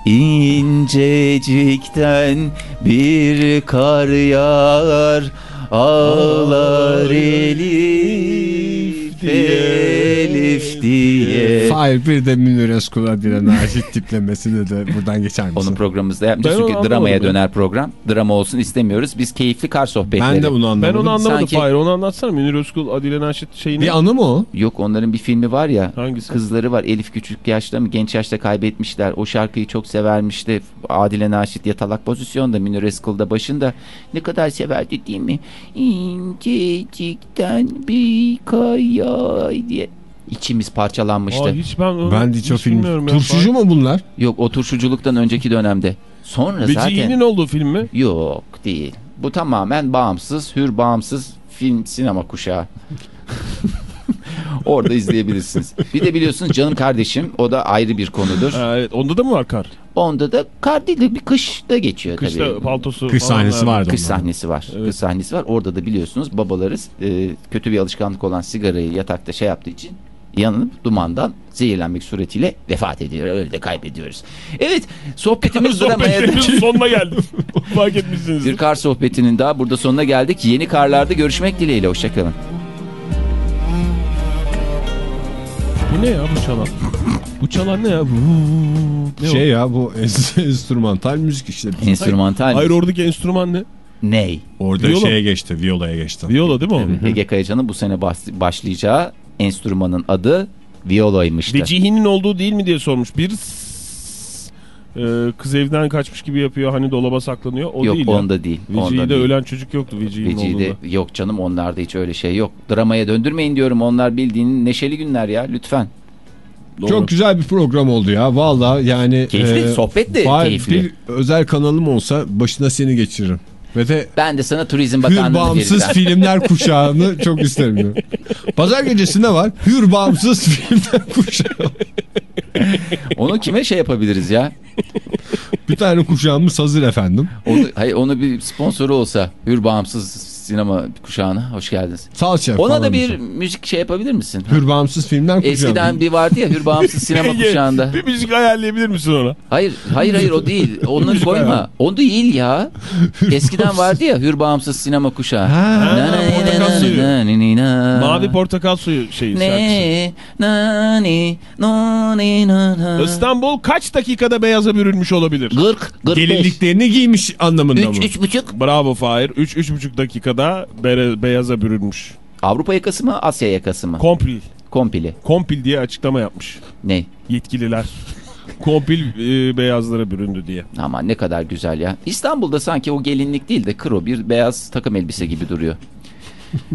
Speaker 3: İncecikten bir kar yağar ağlar Elif Elif diye.
Speaker 2: Hayır bir de Münir Özkul'a diren Naşit tiplemesini de buradan geçer misin?
Speaker 3: Onu programımızda yapmayacağız
Speaker 4: Ben
Speaker 3: çünkü dramaya
Speaker 4: anlamadım
Speaker 3: döner program. Drama olsun istemiyoruz. Biz keyifli kar sohbetleri.
Speaker 2: ben de bunu
Speaker 4: Ben
Speaker 2: anlamadım.
Speaker 4: onu anlamadım
Speaker 3: Sanki-
Speaker 4: Fahir. Onu anlatsana. Münir Özkul, Adile Naşit şeyini.
Speaker 2: Bir anı mı o?
Speaker 3: Yok onların bir filmi var ya.
Speaker 4: Hangisi?
Speaker 3: Kızları var Elif küçük yaşta mı genç yaşta kaybetmişler. O şarkıyı çok severmişti. Adile Naşit yatalak pozisyonda Münir Eskul da başında. Ne kadar severdi değil mi? İncecikten bir kayay diye. İçimiz parçalanmıştı.
Speaker 4: Aa, hiç ben onu
Speaker 2: Ben de hiç o
Speaker 4: hiç
Speaker 2: film. Turşucu mu bunlar?
Speaker 3: Yok o turşuculuktan önceki dönemde. Sonra
Speaker 4: Vecihi'nin
Speaker 3: zaten...
Speaker 4: olduğu film mi?
Speaker 3: Yok değil. Bu tamamen bağımsız, hür bağımsız film sinema kuşağı. <laughs> Orada izleyebilirsiniz. Bir de biliyorsunuz canım kardeşim o da ayrı bir konudur.
Speaker 4: Ha, evet. Onda da mı var kar?
Speaker 3: Onda da kar değil de bir kışta geçiyor
Speaker 4: Kışta
Speaker 3: tabii.
Speaker 4: paltosu
Speaker 2: Kış
Speaker 4: falan
Speaker 2: sahnesi
Speaker 4: var.
Speaker 2: vardı.
Speaker 3: Kış sahnesi var.
Speaker 4: Evet.
Speaker 3: Kış sahnesi var. Orada da biliyorsunuz babaları e, kötü bir alışkanlık olan sigarayı yatakta şey yaptığı için yanıp dumandan zehirlenmek suretiyle vefat ediyor. Öyle de kaybediyoruz. Evet sohbetimiz <laughs>
Speaker 4: Sohbetimizin sonuna geldik. <laughs> Fark etmişsiniz.
Speaker 3: Bir kar sohbetinin daha burada sonuna geldik. Yeni karlarda görüşmek dileğiyle. Hoşçakalın.
Speaker 4: Bu ne ya bu çalan? bu çalan ne ya? Ne
Speaker 2: Şey
Speaker 4: o?
Speaker 2: ya bu en- <laughs> enstrümantal müzik işte.
Speaker 3: Enstrümantal.
Speaker 4: Hayır oradaki enstrüman ne?
Speaker 3: Ney?
Speaker 2: Orada
Speaker 4: Viola.
Speaker 2: şeye geçti, violaya geçti.
Speaker 4: Viola değil mi o?
Speaker 3: Ege Kayacan'ın bu sene başlayacağı enstrümanın adı Viola'ymıştı.
Speaker 4: Vecihi'nin olduğu değil mi diye sormuş. Bir e, kız evden kaçmış gibi yapıyor hani dolaba saklanıyor. O
Speaker 3: yok
Speaker 4: değil ya.
Speaker 3: onda değil.
Speaker 4: Veci'de
Speaker 3: değil.
Speaker 4: ölen çocuk yoktu olduğunda.
Speaker 3: yok canım onlarda hiç öyle şey yok. Dramaya döndürmeyin diyorum onlar bildiğin neşeli günler ya lütfen.
Speaker 4: Doğru.
Speaker 2: Çok güzel bir program oldu ya. Valla yani.
Speaker 3: Keyifli,
Speaker 2: e,
Speaker 3: sohbet de keyifli.
Speaker 2: Bir özel kanalım olsa başına seni geçiririm. Ve de
Speaker 3: Ben de sana Turizm
Speaker 2: Hür
Speaker 3: Bakanlığı
Speaker 2: bağımsız filmler kuşağını çok isterim. diyor. Pazar gecesi ne var? Hür bağımsız filmler kuşağı.
Speaker 3: Onu kime şey yapabiliriz ya?
Speaker 2: Bir tane kuşağımız hazır efendim.
Speaker 3: Onu, hayır, onu bir sponsoru olsa Hür Bağımsız Sinema kuşağına hoş geldiniz.
Speaker 2: Sağ ol şef.
Speaker 3: Ona da bir
Speaker 2: diyorsun.
Speaker 3: müzik şey yapabilir misin?
Speaker 2: Hür bağımsız filmler kuşağı.
Speaker 3: Eskiden bir vardı ya Hür Bağımsız <laughs> Sinema kuşağında.
Speaker 4: Bir müzik ayarlayabilir misin ona?
Speaker 3: Hayır hayır hayır o değil. <laughs>
Speaker 4: Müzik
Speaker 3: koyma. O değil ya. Eskiden vardı ya Hür Bağımsız Sinema kuşağı.
Speaker 2: Ha,
Speaker 3: na,
Speaker 4: portakal suyu. Mavi portakal suyu şeyi.
Speaker 3: Ne.
Speaker 4: İstanbul kaç dakikada beyaza bürünmüş olabilir?
Speaker 3: Gırk, gırk beş.
Speaker 2: Gelinliklerini giymiş anlamında mı?
Speaker 3: Üç, üç buçuk.
Speaker 4: Bravo Fahir. 3-3,5 dakikada beyaza bürünmüş.
Speaker 3: Avrupa yakası mı Asya yakası mı?
Speaker 4: Kompil.
Speaker 3: Kompili.
Speaker 4: Kompil diye açıklama yapmış
Speaker 3: Ne?
Speaker 4: yetkililer. Kompil e, beyazlara büründü diye.
Speaker 3: Ama ne kadar güzel ya. İstanbul'da sanki o gelinlik değil de kro bir beyaz takım elbise gibi duruyor.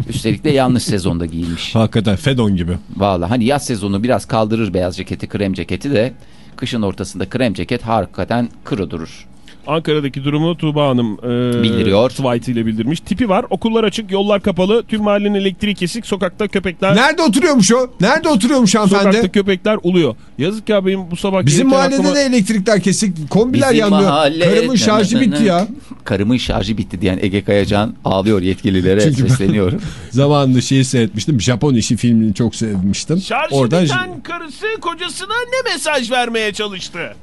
Speaker 3: Üstelik de yanlış sezonda giyilmiş.
Speaker 2: Hakikaten Fedon gibi.
Speaker 3: Vallahi hani yaz sezonu biraz kaldırır beyaz ceketi, krem ceketi de kışın ortasında krem ceket hakikaten kro durur.
Speaker 4: Ankara'daki durumu Tuğba Hanım e,
Speaker 3: Bildiriyor.
Speaker 4: tweet ile bildirmiş. Tipi var, okullar açık, yollar kapalı, tüm mahallenin elektriği kesik, sokakta köpekler
Speaker 2: Nerede oturuyormuş o? Nerede oturuyormuş hanımefendi?
Speaker 4: sokakta köpekler uluyor. Yazık ya benim bu sabah
Speaker 2: Bizim mahallede
Speaker 4: aklıma-
Speaker 2: de elektrikler kesik. Kombiler
Speaker 3: Bizim
Speaker 2: yanmıyor.
Speaker 3: mahalle-
Speaker 2: Karımın şarjı bitti ya.
Speaker 3: Karımın şarjı bitti diyen Ege Kayacan ağlıyor yetkililere
Speaker 2: Çünkü
Speaker 3: sesleniyorum. <laughs>
Speaker 2: Zamanında şeyi seyretmiştim. Japon işi filmini çok sevmiştim.
Speaker 4: Şarjı
Speaker 2: Oradan
Speaker 4: biten karısı kocasına ne mesaj vermeye çalıştı?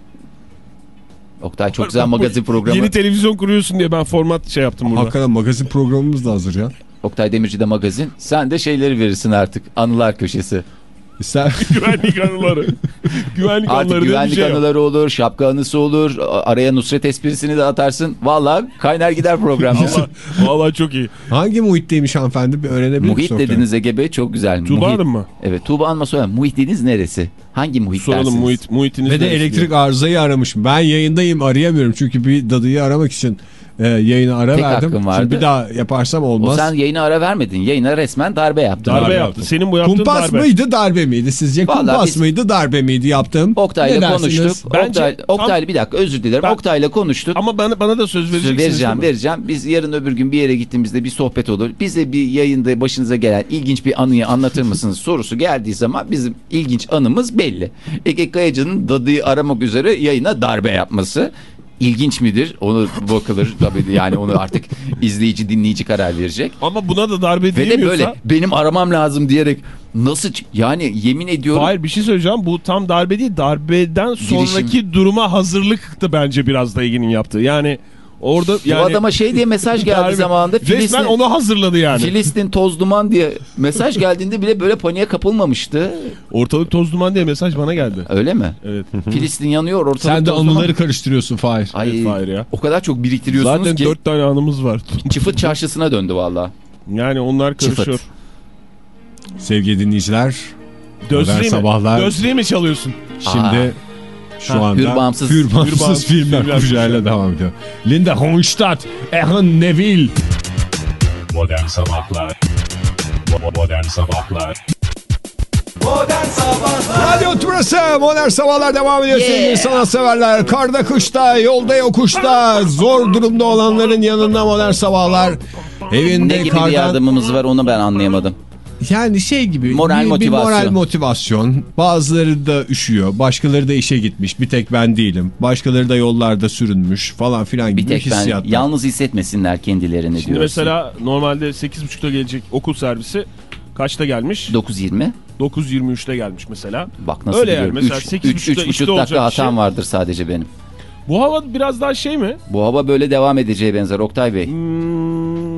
Speaker 3: Oktay çok güzel magazin programı.
Speaker 4: Yeni televizyon kuruyorsun diye ben format şey yaptım burada.
Speaker 2: Hakikaten magazin programımız da hazır ya.
Speaker 3: Oktay Demirci'de magazin. Sen de şeyleri verirsin artık. Anılar köşesi.
Speaker 2: İster... <laughs>
Speaker 4: güvenlik anıları. <laughs> güvenlik
Speaker 3: Artık
Speaker 4: anıları
Speaker 3: güvenlik
Speaker 4: şey yok.
Speaker 3: anıları olur, şapka anısı olur. Araya Nusret esprisini de atarsın. Valla kaynar gider program.
Speaker 4: Vallahi, <laughs> vallahi çok iyi.
Speaker 2: Hangi muhitteymiş hanımefendi bir öğrenebilir
Speaker 3: Muhit
Speaker 2: Oktay?
Speaker 3: dediniz Ege Bey çok güzel.
Speaker 4: Tuğba
Speaker 3: Muhit.
Speaker 4: Hanım mı?
Speaker 3: Evet Tuğba Hanım'a soralım. Muhitiniz neresi? Hangi muhit
Speaker 4: Soralım
Speaker 3: dersiniz?
Speaker 4: muhit, muhitiniz
Speaker 2: Ve de elektrik
Speaker 4: diye.
Speaker 2: arızayı aramışım. Ben yayındayım arayamıyorum. Çünkü bir dadıyı aramak için e, yayına ara
Speaker 3: Tek
Speaker 2: verdim.
Speaker 3: hakkın vardı.
Speaker 2: Şimdi bir daha yaparsam
Speaker 3: O
Speaker 2: olmaz.
Speaker 3: sen yayına ara vermedin. Yayına resmen darbe yaptın.
Speaker 4: Darbe
Speaker 2: Darbe
Speaker 4: yaptı. Senin bu yaptığın
Speaker 2: Kumpas
Speaker 4: darbe.
Speaker 2: mıydı darbe miydi sizce?
Speaker 3: Vallahi
Speaker 2: Kumpas
Speaker 3: biz-
Speaker 2: mıydı darbe miydi yaptım?
Speaker 3: Oktay'la konuştuk.
Speaker 4: Bence
Speaker 3: Oktay,
Speaker 4: tam-
Speaker 3: Oktay'la bir dakika özür dilerim.
Speaker 4: Ben-
Speaker 3: Oktay'la konuştuk.
Speaker 4: Ama bana, bana da söz vereceksiniz.
Speaker 3: vereceğim
Speaker 4: mi?
Speaker 3: vereceğim. Biz yarın öbür gün bir yere gittiğimizde bir sohbet olur. Bize bir yayında başınıza gelen ilginç bir anıyı anlatır mısınız <laughs> sorusu geldiği zaman bizim ilginç anımız belli. Ege Kayacan'ın dadıyı aramak üzere yayına darbe yapması. İlginç midir? Onu bakılır tabii yani onu artık izleyici dinleyici karar verecek.
Speaker 4: Ama buna da darbe
Speaker 3: Ve de böyle benim aramam lazım diyerek nasıl yani yemin ediyorum
Speaker 4: Hayır bir şey söyleyeceğim. Bu tam darbe değil. Darbeden sonraki duruma hazırlıktı bence biraz da Ege'nin yaptığı. Yani orada
Speaker 3: bu
Speaker 4: yani...
Speaker 3: adama şey diye mesaj <laughs> geldi zamanında
Speaker 4: Resmen
Speaker 3: Filistin,
Speaker 4: onu hazırladı yani.
Speaker 3: Filistin toz duman diye mesaj geldiğinde bile böyle paniğe kapılmamıştı.
Speaker 4: Ortalık toz duman diye mesaj bana geldi.
Speaker 3: Öyle mi?
Speaker 4: Evet.
Speaker 3: Filistin yanıyor ortalık
Speaker 2: Sen de
Speaker 3: toz duman.
Speaker 2: anıları karıştırıyorsun Fahir.
Speaker 3: Ay,
Speaker 4: Evet, Fahir ya.
Speaker 3: O kadar çok biriktiriyorsunuz
Speaker 4: Zaten
Speaker 3: ki
Speaker 4: dört tane anımız var. <laughs>
Speaker 3: çıfıt çarşısına döndü valla.
Speaker 4: Yani onlar karışıyor.
Speaker 3: Çıfıt.
Speaker 2: Sevgili dinleyiciler
Speaker 4: Dözri mi?
Speaker 2: sabahlar.
Speaker 4: Dözri mi çalıyorsun?
Speaker 2: şimdi şu
Speaker 4: Ha,
Speaker 2: anda
Speaker 3: hür bağımsız-
Speaker 2: hür bağımsız
Speaker 4: hür bağımsız
Speaker 2: filmler
Speaker 4: kuşağı.
Speaker 2: devam ediyor. Linda Ronstadt, Aaron Neville.
Speaker 5: Modern Sabahlar Modern Sabahlar
Speaker 1: Modern Sabahlar
Speaker 2: Radyo Tümrüsü Modern Sabahlar devam ediyor sevgili sanatseverler. Karda kışta, yolda yokuşta, zor durumda olanların yanında Modern Sabahlar. Evinde
Speaker 3: Ne gibi bir
Speaker 2: kardan...
Speaker 3: yardımımız var onu ben anlayamadım.
Speaker 2: Yani şey gibi
Speaker 3: Moral
Speaker 2: bir, bir
Speaker 3: motivasyon.
Speaker 2: moral motivasyon. Bazıları da üşüyor. Başkaları da işe gitmiş. Bir tek ben değilim. Başkaları da yollarda sürünmüş falan filan gibi
Speaker 3: Bir tek ben yalnız hissetmesinler kendilerini
Speaker 4: Şimdi
Speaker 3: diyorsun.
Speaker 4: mesela normalde 8.30'da gelecek okul servisi kaçta gelmiş?
Speaker 3: 9.20
Speaker 4: 9.23'te gelmiş mesela.
Speaker 3: bak nasıl
Speaker 4: Öyle yani,
Speaker 3: biliyorum.
Speaker 4: mesela
Speaker 3: 3
Speaker 4: 8.30'da işte
Speaker 3: 3,5
Speaker 4: olacak
Speaker 3: dakika
Speaker 4: bir şey.
Speaker 3: hatam vardır sadece benim.
Speaker 4: Bu hava biraz daha şey mi?
Speaker 3: Bu hava böyle devam edeceği benzer Oktay Bey.
Speaker 4: Hmm,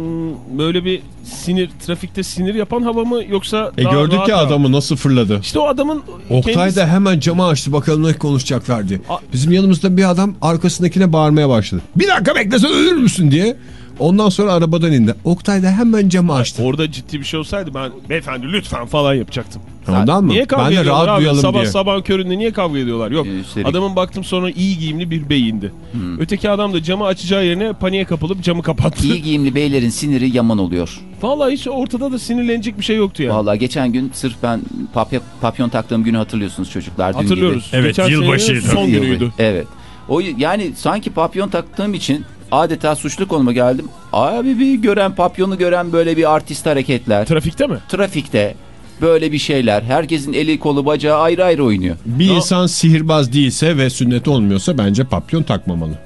Speaker 4: böyle bir sinir, trafikte sinir yapan hava mı yoksa
Speaker 2: E gördük
Speaker 4: rahat
Speaker 2: ya adamı nasıl fırladı.
Speaker 4: İşte o adamın
Speaker 2: Oktay
Speaker 4: kendisi-
Speaker 2: da hemen camı açtı bakalım ne konuşacaklar diye.
Speaker 4: A-
Speaker 2: Bizim yanımızda bir adam arkasındakine bağırmaya başladı. Bir dakika beklesen ölür müsün diye. Ondan sonra arabadan indi. Oktay da hemen camı açtı.
Speaker 4: Orada ciddi bir şey olsaydı ben beyefendi lütfen falan yapacaktım.
Speaker 2: Ondan mı?
Speaker 4: Niye kavga
Speaker 2: ben de
Speaker 4: ediyorlar
Speaker 2: rahat
Speaker 4: abi?
Speaker 2: duyalım
Speaker 4: Sabah
Speaker 2: diye.
Speaker 4: sabah köründe niye kavga ediyorlar? Yok.
Speaker 3: Ee, üstelik-
Speaker 4: Adamın baktım sonra iyi giyimli bir beyindi.
Speaker 2: Hmm.
Speaker 4: Öteki adam da camı açacağı yerine paniğe kapılıp camı kapattı.
Speaker 3: İyi giyimli beylerin siniri yaman oluyor.
Speaker 4: Vallahi hiç ortada da sinirlenecek bir şey yoktu yani.
Speaker 3: Vallahi geçen gün sırf ben papya, papyon taktığım günü hatırlıyorsunuz çocuklar.
Speaker 4: Hatırlıyoruz.
Speaker 2: Evet,
Speaker 4: Geçen
Speaker 2: yılbaşıydı.
Speaker 4: Son günüydü.
Speaker 3: Evet. O yani sanki papyon taktığım için adeta suçlu konuma geldim. Abi bir gören papyonu gören böyle bir artist hareketler.
Speaker 4: Trafikte mi?
Speaker 3: Trafikte böyle bir şeyler. Herkesin eli kolu bacağı ayrı ayrı oynuyor.
Speaker 2: Bir insan sihirbaz değilse ve sünnet olmuyorsa bence papyon takmamalı.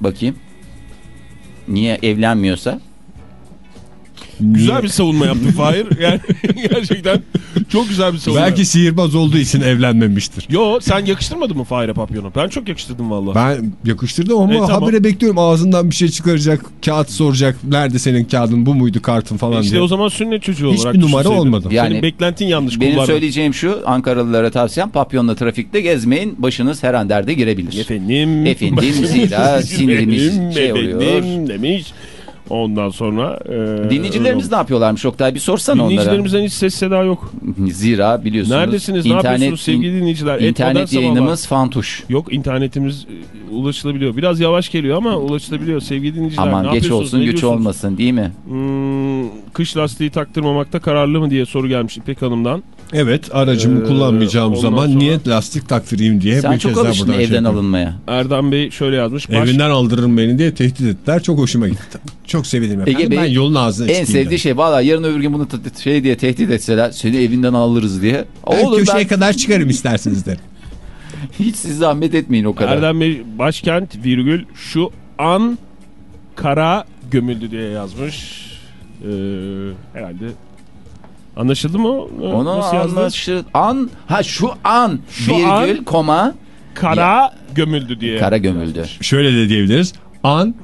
Speaker 3: Bakayım. Niye evlenmiyorsa?
Speaker 4: Güzel bir savunma yaptın Fahir. <laughs> Yani gerçekten çok güzel bir savunma.
Speaker 2: Belki sihirbaz olduğu için evlenmemiştir.
Speaker 4: Yo sen yakıştırmadın mı Fahir'e papyonu? Ben çok yakıştırdım valla.
Speaker 2: Ben yakıştırdım ama
Speaker 4: E, tamam.
Speaker 2: habire bekliyorum ağzından bir şey çıkaracak, kağıt soracak. Nerede senin kağıdın, bu muydu kartın falan
Speaker 4: İşte
Speaker 2: diye.
Speaker 4: o zaman sünnet çocuğu olarak
Speaker 2: Hiçbir numara olmadı.
Speaker 3: Yani
Speaker 4: Senin beklentin yanlış
Speaker 3: Benim
Speaker 4: kullanma.
Speaker 3: söyleyeceğim şu Ankaralılara tavsiyem papyonla trafikte gezmeyin. Başınız her an derde girebilir.
Speaker 4: Efendim.
Speaker 3: Efendim, zira <laughs> sinirimiz şey oluyor.
Speaker 4: efendim demiş. Ondan sonra... E,
Speaker 3: Dinleyicilerimiz ne yapıyorlarmış Oktay bir sorsana onlara.
Speaker 4: Dinleyicilerimizden hiç ses seda yok.
Speaker 3: Zira biliyorsunuz.
Speaker 4: Neredesiniz? Ne yapıyorsunuz sevgili dinleyiciler?
Speaker 3: İnternet
Speaker 4: Sabahlar.
Speaker 3: yayınımız fantuş.
Speaker 4: Yok internetimiz e, ulaşılabiliyor. Biraz yavaş geliyor ama ulaşılabiliyor sevgili dinleyiciler. ne
Speaker 3: Aman geç olsun güç olmasın değil mi?
Speaker 4: Hmm, kış lastiği taktırmamakta kararlı mı diye soru gelmiş İpek Hanım'dan.
Speaker 2: Evet aracımı
Speaker 4: Ee,
Speaker 2: kullanmayacağım zaman
Speaker 4: sonra-
Speaker 2: niye lastik taktırayım diye
Speaker 3: Sen
Speaker 2: bir
Speaker 3: çok
Speaker 2: kez daha
Speaker 3: alıştın
Speaker 2: buradan
Speaker 3: evden
Speaker 2: şey
Speaker 3: alınmaya.
Speaker 4: Erdem Bey şöyle yazmış. Baş,
Speaker 2: Evinden aldırırım beni diye tehdit ettiler. Çok hoşuma gitti. Çok sevindim efendim.
Speaker 3: Ege Bey,
Speaker 2: ben yolun ağzına
Speaker 3: En sevdiği
Speaker 2: dedim.
Speaker 3: şey valla yarın öbür gün bunu şey diye tehdit etseler seni evinden alırız diye.
Speaker 2: Ben
Speaker 3: Olur
Speaker 2: köşeye
Speaker 3: ben
Speaker 2: kadar çıkarım isterseniz derim. <laughs>
Speaker 3: hiç siz zahmet etmeyin o kadar.
Speaker 4: Erdem Bey başkent virgül şu an kara gömüldü diye yazmış. Ee, herhalde anlaşıldı mı?
Speaker 3: Onu
Speaker 4: Nasıl
Speaker 3: anlaşır. An ha şu an
Speaker 4: Şu
Speaker 3: virgül
Speaker 4: an-
Speaker 3: koma
Speaker 4: Kara gömüldü diye.
Speaker 3: kara gömüldü.
Speaker 2: Şöyle de diyebiliriz. An,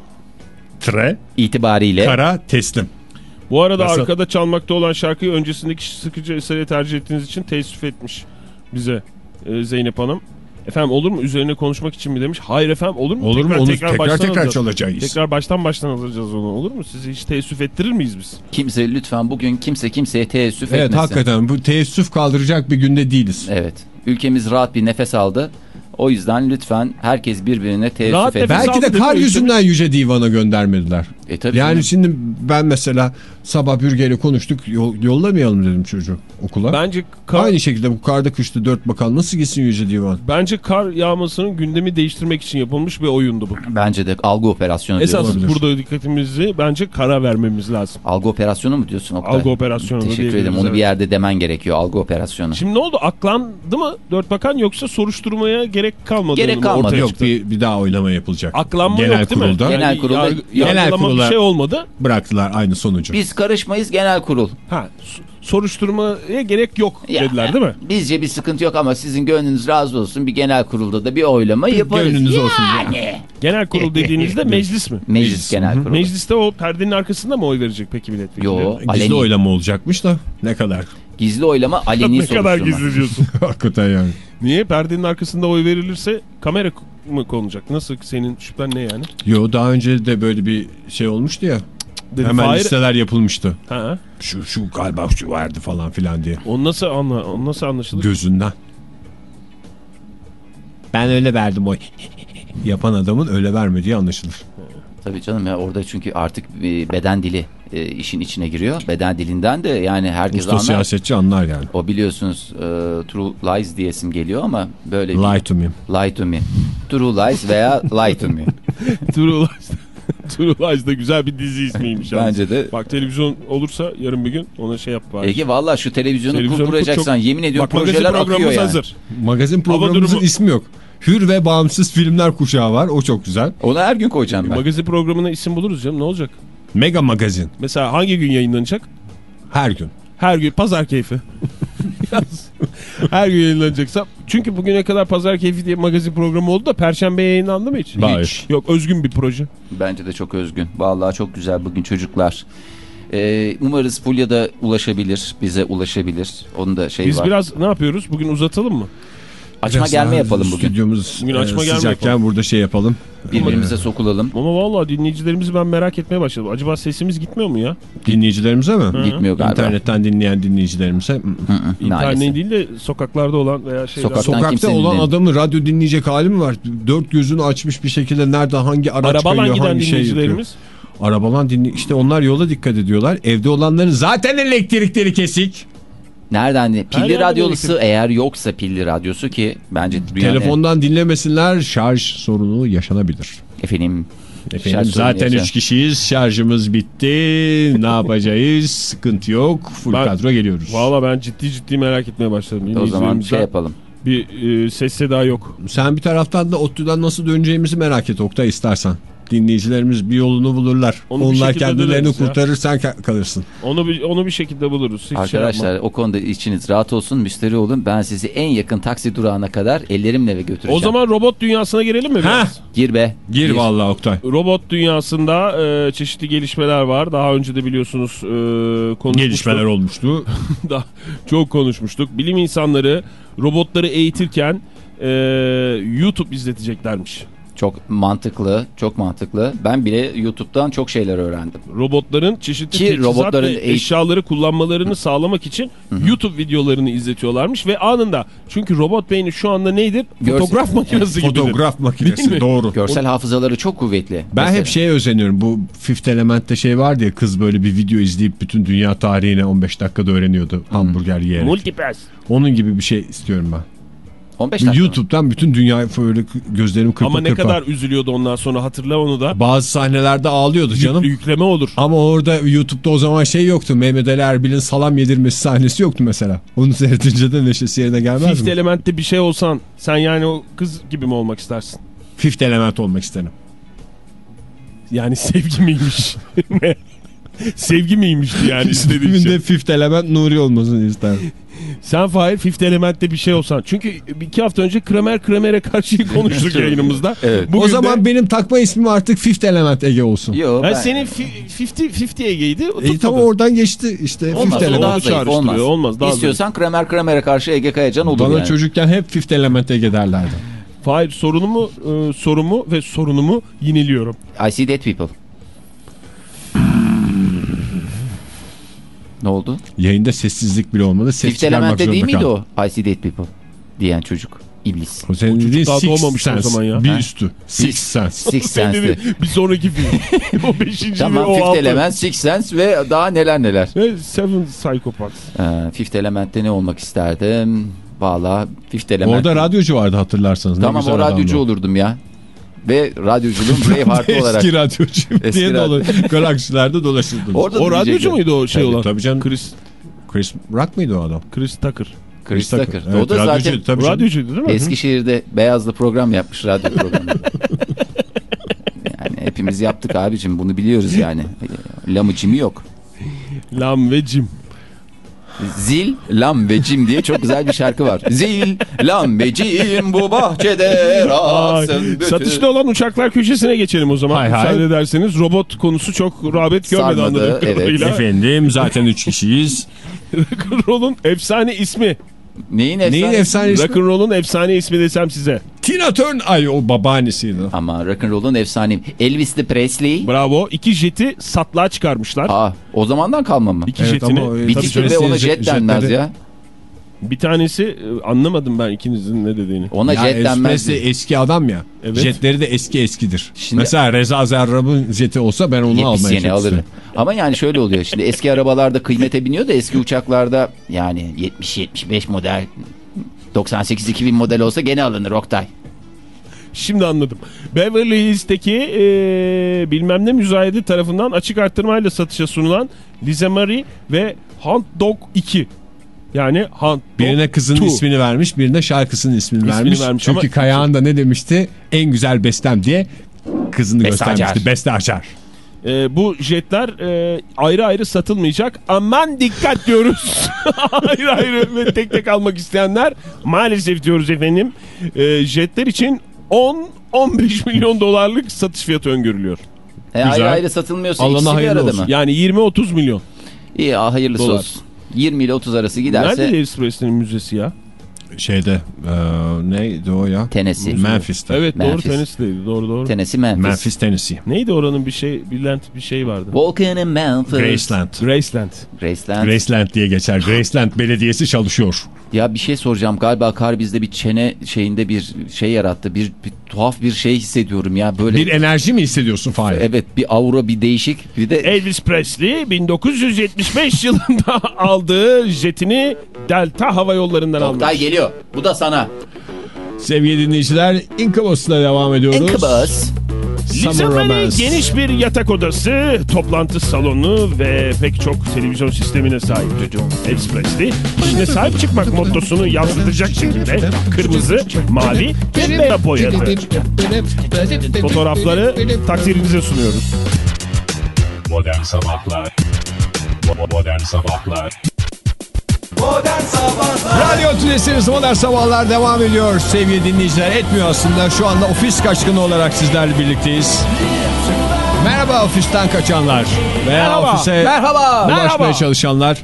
Speaker 2: tre,
Speaker 3: İtibariyle
Speaker 2: kara, teslim.
Speaker 4: Bu arada
Speaker 2: Nasıl?
Speaker 4: arkada çalmakta olan şarkıyı öncesindeki sıkıcı eseri tercih ettiğiniz için teessüf etmiş bize e, Zeynep Hanım. Efendim olur mu? Üzerine konuşmak için mi demiş? Hayır efendim olur mu?
Speaker 2: Olur mu? Onu tekrar
Speaker 4: baştan
Speaker 2: tekrar,
Speaker 4: alacağız.
Speaker 2: çalacağız.
Speaker 4: Tekrar baştan baştan alacağız onu olur mu? Sizi hiç teessüf ettirir miyiz biz?
Speaker 3: kimse lütfen bugün kimse kimseye teessüf
Speaker 2: Evet
Speaker 3: etmesin.
Speaker 2: hakikaten bu teessüf kaldıracak bir günde değiliz.
Speaker 3: Evet. Ülkemiz rahat bir nefes aldı. O yüzden lütfen herkes birbirine teessüf
Speaker 4: Rahat
Speaker 3: etsin.
Speaker 2: Belki de kar yüzünden Yüce Divan'a göndermediler.
Speaker 3: E tabii
Speaker 2: Yani
Speaker 3: canım.
Speaker 2: şimdi ben mesela sabah bürgeyle konuştuk yol, yollamayalım dedim çocuğu okula.
Speaker 4: Bence kar,
Speaker 2: Aynı şekilde bu karda kışta dört bakan nasıl gitsin Yüce Divan?
Speaker 4: bence kar yağmasının gündemi değiştirmek için yapılmış bir oyundu bu.
Speaker 3: Bence de algı operasyonu
Speaker 4: Esas burada dikkatimizi bence kara vermemiz lazım.
Speaker 3: Algı operasyonu mu diyorsun Oktay?
Speaker 4: Algı operasyonu
Speaker 3: Teşekkür ederim. Onu
Speaker 4: evet.
Speaker 3: bir yerde demen gerekiyor. Algı operasyonu.
Speaker 4: Şimdi ne oldu? Aklandı mı Dört Bakan yoksa soruşturmaya gerek kalmadı
Speaker 3: Gerek kalmadı.
Speaker 4: ortaya
Speaker 2: Yok
Speaker 4: çıktı?
Speaker 2: bir, bir daha oylama yapılacak.
Speaker 4: Aklanma
Speaker 2: Genel
Speaker 4: yok değil mi?
Speaker 2: kurulda.
Speaker 3: Genel kurulda-
Speaker 4: yargı-
Speaker 2: Genel kurula-
Speaker 4: bir şey olmadı.
Speaker 2: Bıraktılar aynı sonucu.
Speaker 3: Biz karışmayız genel kurul.
Speaker 4: Ha, soruşturmaya gerek yok
Speaker 3: Ya,
Speaker 4: dediler değil mi?
Speaker 3: Bizce bir sıkıntı yok ama sizin gönlünüz razı olsun. Bir genel kurulda da bir oylama yaparız.
Speaker 2: Gönlünüz olsun
Speaker 3: Yani.
Speaker 4: Genel kurul <laughs> dediğinizde meclis mi?
Speaker 3: Meclis genel kurulu.
Speaker 4: Mecliste o perdenin arkasında mı oy verecek peki milletvekilleri?
Speaker 3: Yo,
Speaker 2: Gizli
Speaker 3: aleni.
Speaker 2: oylama olacakmış da ne kadar.
Speaker 3: Gizli oylama aleni <laughs>
Speaker 4: ne kadar gizli diyorsun. <laughs>
Speaker 2: Hakikaten yani.
Speaker 4: Niye? Perdenin arkasında oy verilirse kamera mı konulacak? Nasıl senin şüphen ne yani?
Speaker 2: Yo daha önce de böyle bir şey olmuştu ya.
Speaker 4: Dedi,
Speaker 2: Hemen
Speaker 4: Fahir-
Speaker 2: listeler yapılmıştı.
Speaker 4: Ha,
Speaker 2: Şu şu galiba şu vardı falan filan diye.
Speaker 4: o nasıl anla, o nasıl anlaşılır?
Speaker 2: Gözünden. Ben öyle verdim oy. <laughs> Yapan adamın öyle vermediği anlaşılır.
Speaker 3: Tabii canım ya orada çünkü artık beden dili e, işin içine giriyor. Beden dilinden de yani herkes
Speaker 2: Usta
Speaker 3: anlar.
Speaker 2: siyasetçi anlar yani.
Speaker 3: O biliyorsunuz e, True Lies diyesim geliyor ama böyle bir-
Speaker 2: Lie to me.
Speaker 3: Lie to me. True Lies veya Lie to me. <laughs>
Speaker 4: True Lies. <laughs> True Lies da güzel bir dizi ismiymiş.
Speaker 3: Bence de.
Speaker 4: Bak televizyon olursa yarın bir gün ona şey yap bari.
Speaker 3: Ege valla şu televizyonu
Speaker 4: Televizyonu
Speaker 3: kuracaksan
Speaker 4: çok-
Speaker 3: yemin ediyorum
Speaker 4: Bak magazin
Speaker 3: projeler akıyor
Speaker 4: programımız
Speaker 3: yani.
Speaker 4: hazır.
Speaker 2: Magazin programımızın
Speaker 4: durumu-
Speaker 2: ismi yok. Hür ve bağımsız filmler kuşağı var. O çok güzel.
Speaker 3: Onu her gün koyacağım ben.
Speaker 4: Magazin programına isim buluruz canım ne olacak?
Speaker 2: Mega magazin.
Speaker 4: Mesela hangi gün yayınlanacak?
Speaker 2: Her gün.
Speaker 4: Her gün pazar keyfi. <laughs> Her gün yayınlanacaksa. Çünkü bugüne kadar pazar keyfi diye magazin programı oldu da perşembe yayınlandı mı hiç?
Speaker 2: Hayır.
Speaker 4: Hiç. Yok özgün bir proje.
Speaker 3: Bence de çok özgün. Vallahi çok güzel bugün çocuklar. Ee, umarız Fulya da ulaşabilir. Bize ulaşabilir. Onun da şey
Speaker 4: Biz
Speaker 3: var.
Speaker 4: biraz ne yapıyoruz? Bugün uzatalım mı?
Speaker 3: Açma
Speaker 2: Biraz
Speaker 3: gelme yapalım bugün.
Speaker 2: Stüdyomuz
Speaker 4: Bugün
Speaker 2: e,
Speaker 4: açma gelme
Speaker 2: sıcakken
Speaker 4: yapalım.
Speaker 2: burada şey yapalım.
Speaker 3: Birbirimize sokulalım.
Speaker 4: Ama vallahi dinleyicilerimizi ben merak etmeye başladım. Acaba sesimiz gitmiyor mu ya?
Speaker 2: Dinleyicilerimize mi?
Speaker 3: Gitmiyor galiba.
Speaker 2: İnternetten dinleyen dinleyicilerimize.
Speaker 3: Hı hı,
Speaker 4: İnternet değil de sokaklarda olan veya şeyler.
Speaker 3: Sokak-
Speaker 2: Sokakta olan
Speaker 3: dinle-
Speaker 2: adamın radyo dinleyecek hali mi var? Dört gözünü açmış bir şekilde nerede hangi araç
Speaker 4: Arabadan
Speaker 2: kayıyor,
Speaker 4: giden
Speaker 2: hangi şey yapıyor.
Speaker 4: dinleyicilerimiz.
Speaker 2: Arabalan dinle işte onlar yola dikkat ediyorlar. Evde olanların zaten elektrikleri kesik.
Speaker 3: Nereden?
Speaker 4: Her
Speaker 3: Pilli
Speaker 4: yerde
Speaker 3: radyosu
Speaker 4: elektrik.
Speaker 3: eğer yoksa pilli radyosu ki bence
Speaker 2: Telefondan dinlemesinler şarj sorunu yaşanabilir.
Speaker 3: efendim
Speaker 2: Efendim
Speaker 3: şarj
Speaker 2: zaten
Speaker 3: yaşa-
Speaker 2: 3 kişiyiz şarjımız bitti ne yapacağız sıkıntı yok full
Speaker 4: Ben-
Speaker 2: kadro geliyoruz.
Speaker 4: Valla ben ciddi ciddi merak etmeye başladım.
Speaker 3: o zaman şey yapalım.
Speaker 4: bir e, ses seda yok.
Speaker 2: Sen bir taraftan da ODTÜ'den nasıl döneceğimizi merak et Oktay istersen. Dinleyicilerimiz bir yolunu bulurlar.
Speaker 4: Onu
Speaker 2: Onlar kendilerini
Speaker 4: döneriz ya.
Speaker 2: kurtarır sen ka- kalırsın.
Speaker 4: Onu bir, onu bir şekilde buluruz. Hiç şey
Speaker 3: Arkadaşlar
Speaker 4: yapma.
Speaker 3: o konuda içiniz rahat olsun müşteri olun. Ben sizi en yakın taksi durağına kadar ellerimle eve götüreceğim.
Speaker 4: o zaman robot dünyasına girelim mi biraz?
Speaker 3: Gir be.
Speaker 2: Gir vallahi Oktay.
Speaker 4: Robot dünyasında e, çeşitli gelişmeler var. Daha önce de biliyorsunuz e, konuşmuştuk.
Speaker 2: Gelişmeler <laughs> olmuştu.
Speaker 4: Daha çok konuşmuştuk. Bilim insanları robotları eğitirken e, YouTube izleteceklermiş.
Speaker 3: Çok mantıklı, çok mantıklı. Ben bile YouTube'dan çok şeyler öğrendim.
Speaker 4: Robotların çeşitli
Speaker 3: Ki
Speaker 4: teçhizat
Speaker 3: robotların
Speaker 4: ve eşyaları kullanmalarını sağlamak için YouTube videolarını izletiyorlarmış ve anında çünkü robot beyni şu anda neydir?
Speaker 3: Görsel-
Speaker 4: Fotoğraf makinesi gibidir.
Speaker 2: Fotoğraf makinesi doğru.
Speaker 3: Görsel hafızaları çok kuvvetli.
Speaker 2: Ben
Speaker 3: Mesela-
Speaker 2: hep şeye özeniyorum. Bu Fifth Element'te şey vardı ya kız böyle bir video izleyip bütün dünya tarihini 15 dakikada öğreniyordu hamburger yiyerek.
Speaker 4: Multipass.
Speaker 2: Onun gibi bir şey istiyorum ben.
Speaker 3: 15 dakika.
Speaker 2: YouTube'dan bütün dünyayı böyle gözlerim kırpa
Speaker 4: Ama ne
Speaker 2: kırpa.
Speaker 4: kadar üzülüyordu ondan sonra hatırla onu da.
Speaker 2: Bazı sahnelerde ağlıyordu canım.
Speaker 4: Yük- yükleme olur.
Speaker 2: Ama orada YouTube'da o zaman şey yoktu. Mehmet Ali Erbil'in salam yedirmesi sahnesi yoktu mesela. Onu seyredince de neşesi yerine gelmez
Speaker 4: Fifth
Speaker 2: mi?
Speaker 4: Element'te bir şey olsan sen yani o kız gibi mi olmak istersin?
Speaker 2: Fifth Element olmak isterim.
Speaker 4: Yani sevgi miymiş? <laughs> Sevgi miymişti yani istediğin şey?
Speaker 2: Fifth Element Nuri olmasını isterim.
Speaker 4: Sen Fahir Fifth Element'te bir şey olsan. Çünkü iki hafta önce Kramer Kramer'e karşı <laughs> konuştuk yayınımızda.
Speaker 3: Evet.
Speaker 4: Bugün
Speaker 2: o zaman
Speaker 4: de,
Speaker 2: benim takma ismim artık Fifth Element Ege olsun.
Speaker 3: Yo, ben-
Speaker 4: senin fi- 50 50 Ege'ydi.
Speaker 2: E, tam oradan geçti işte
Speaker 3: Olmaz,
Speaker 2: Fifth
Speaker 3: daha zayıf, olmaz.
Speaker 4: olmaz, daha
Speaker 3: İstiyorsan Kramer Kramer'e karşı Ege Kayacan olur
Speaker 2: Bana
Speaker 3: yani.
Speaker 2: çocukken hep Fifth Element Ege derlerdi.
Speaker 4: Fahir sorunumu, e, sorumu ve sorunumu yineliyorum.
Speaker 3: I see dead people. Ne oldu?
Speaker 2: Yayında sessizlik bile olmadı. Ses
Speaker 3: Fifth Element'te değil miydi o? I see dead people diyen çocuk. İblis.
Speaker 2: O senin dediğin
Speaker 4: daha
Speaker 2: Sixth
Speaker 4: doğmamıştı o
Speaker 2: Sense.
Speaker 4: zaman ya.
Speaker 2: Bir
Speaker 3: Ha.
Speaker 2: üstü. Sixth Sense.
Speaker 3: Six <laughs>
Speaker 4: Sen
Speaker 3: Sense'di.
Speaker 4: dedi, bir sonraki film. <laughs> o beşinci
Speaker 3: Tamam
Speaker 4: ve o
Speaker 3: Fifth
Speaker 4: altı.
Speaker 3: Element, Six Sense ve daha neler neler.
Speaker 4: Ve Seven Psychopaths.
Speaker 3: Ee, Fifth Element'te ne olmak isterdim? Valla Fifth Element.
Speaker 2: Orada radyocu vardı hatırlarsanız.
Speaker 3: Tamam o radyocu
Speaker 2: adamdı.
Speaker 3: olurdum ya. Ve radyoculuğum <laughs> Braveheart olarak.
Speaker 2: Eski radyocuyum
Speaker 3: Eski
Speaker 2: diye
Speaker 3: radyo-
Speaker 2: galaksilerde dolaşırdınız.
Speaker 3: Orada
Speaker 4: O radyocu muydu o şey
Speaker 2: Tabii,
Speaker 4: olan?
Speaker 2: tabii canım.
Speaker 4: Chris,
Speaker 2: Chris Rock mıydı o adam?
Speaker 4: Chris Tucker.
Speaker 3: Chris Tucker.
Speaker 2: Evet,
Speaker 3: o da zaten
Speaker 2: radyocuydu, tabii.
Speaker 4: Radyocuydu değil mi?
Speaker 3: Eskişehir'de Beyazlı program yapmış radyo programı. yani hepimiz yaptık abicim bunu biliyoruz yani. Lamı cimi yok.
Speaker 4: Lam ve Jim.
Speaker 3: Zil, lam ve cim diye çok güzel bir şarkı var. Zil, lam ve cim bu bahçede rahatsın bütün.
Speaker 4: Satışta olan uçaklar köşesine geçelim o zaman.
Speaker 2: Hay hay.
Speaker 4: Müsaade ederseniz robot konusu çok rağbet görmedi
Speaker 3: Sarmadı,
Speaker 4: anladığım
Speaker 3: evet.
Speaker 2: Efendim zaten 3 kişiyiz. <laughs>
Speaker 4: Rock'n'roll'un efsane ismi.
Speaker 3: Neyin efsane?
Speaker 2: Neyin efsane ismi?
Speaker 4: Rock'n'roll'un efsane ismi desem size.
Speaker 2: Tina Turner. Ay o babaannesiydi.
Speaker 3: Ama rock'n'roll'un efsane. Elvis de Presley.
Speaker 4: Bravo. İki jeti satlığa çıkarmışlar.
Speaker 3: Aa, o zamandan kalma mı?
Speaker 4: İki
Speaker 2: Evet,
Speaker 4: jetini.
Speaker 2: ama, e,
Speaker 3: ve ona
Speaker 2: Presley'in
Speaker 3: jet denmez ya.
Speaker 4: Bir tanesi e, anlamadım ben ikinizin ne dediğini.
Speaker 3: Ona
Speaker 2: Ya
Speaker 3: jet denmez.
Speaker 2: Eski adam ya.
Speaker 4: Evet.
Speaker 2: Jetleri de eski eskidir.
Speaker 3: Şimdi-
Speaker 2: Mesela Reza Zerrab'ın jeti olsa ben onu
Speaker 3: 70
Speaker 2: almaya
Speaker 3: alırım.
Speaker 2: isterim.
Speaker 3: Ama yani şöyle oluyor. Şimdi eski arabalarda kıymete biniyor da eski uçaklarda yani 70-75 model 98-2000 model olsa gene alınır Oktay.
Speaker 4: Şimdi anladım. Beverly Hills'teki e, bilmem ne müzayede tarafından açık arttırmayla satışa sunulan Lize Marie ve Hunt Dog 2. Yani Hunt
Speaker 2: Birine kızının
Speaker 4: 2.
Speaker 2: ismini vermiş, birine şarkısının ismini,
Speaker 4: İsmini
Speaker 2: vermiş.
Speaker 4: vermiş
Speaker 2: Çünkü
Speaker 4: ama-
Speaker 2: Kayağan da ne demişti? En güzel bestem diye kızını
Speaker 3: Beste
Speaker 2: göstermişti.
Speaker 3: açar.
Speaker 2: Beste açar.
Speaker 4: E, bu jetler e, ayrı ayrı satılmayacak. Aman dikkat diyoruz. <laughs> ayrı ayrı ve tek tek almak isteyenler maalesef diyoruz efendim. E, jetler için 10-15 <laughs> milyon dolarlık satış fiyatı öngörülüyor.
Speaker 3: E, ayrı
Speaker 2: Güzel.
Speaker 3: ayrı satılmıyorsa
Speaker 2: Allah'ına
Speaker 3: ikisi bir
Speaker 2: hayırlı
Speaker 3: arada
Speaker 2: olsun.
Speaker 3: mı?
Speaker 4: Yani 20-30 milyon.
Speaker 3: İyi ah, hayırlısı
Speaker 4: Dolar.
Speaker 3: olsun. 20 ile 30 arası giderse
Speaker 4: Nerede Elvis Presley'nin müzesi ya?
Speaker 2: şeyde e, neydi o ya?
Speaker 3: Tennessee.
Speaker 2: Memphis'te.
Speaker 4: Evet doğru
Speaker 3: Memphis.
Speaker 4: Tennessee'deydi. Doğru doğru.
Speaker 3: Tennessee Memphis.
Speaker 2: Memphis, Tennessee.
Speaker 4: Neydi oranın bir şey, Bülent bir şey vardı.
Speaker 3: Walking in Memphis.
Speaker 2: Graceland.
Speaker 4: Graceland.
Speaker 3: Graceland.
Speaker 2: Graceland diye geçer. Graceland Belediyesi çalışıyor.
Speaker 3: Ya bir şey soracağım galiba kar bizde bir çene şeyinde bir şey yarattı. Bir, bir tuhaf bir şey hissediyorum ya böyle.
Speaker 2: Bir enerji mi hissediyorsun Fahir?
Speaker 3: Evet bir aura bir değişik. Bir de
Speaker 4: Elvis Presley 1975 yılında <laughs> aldığı jetini Delta Hava Yolları'ndan
Speaker 3: Oktay
Speaker 4: almış.
Speaker 3: geliyor. Bu da sana.
Speaker 2: Sevgili dinleyiciler Incubus'la devam ediyoruz.
Speaker 3: Incubus.
Speaker 2: Romance.
Speaker 4: geniş bir yatak odası, toplantı salonu ve pek çok televizyon sistemine sahip Elvis Presley. İşine sahip çıkmak mottosunu yansıtacak şekilde kırmızı, mavi ve beyaz boyadı. Fotoğrafları takdirinize sunuyoruz.
Speaker 5: Modern Sabahlar Modern Sabahlar
Speaker 1: Modern Sabahlar
Speaker 2: Radyo Tülesi'niz Modern Sabahlar devam ediyor sevgili dinleyiciler. Etmiyor aslında. Şu anda ofis kaçkını olarak sizlerle birlikteyiz. Merhaba ofisten kaçanlar. Veya
Speaker 4: Merhaba.
Speaker 2: ofise
Speaker 3: Merhaba.
Speaker 2: ulaşmaya
Speaker 4: Merhaba.
Speaker 2: çalışanlar.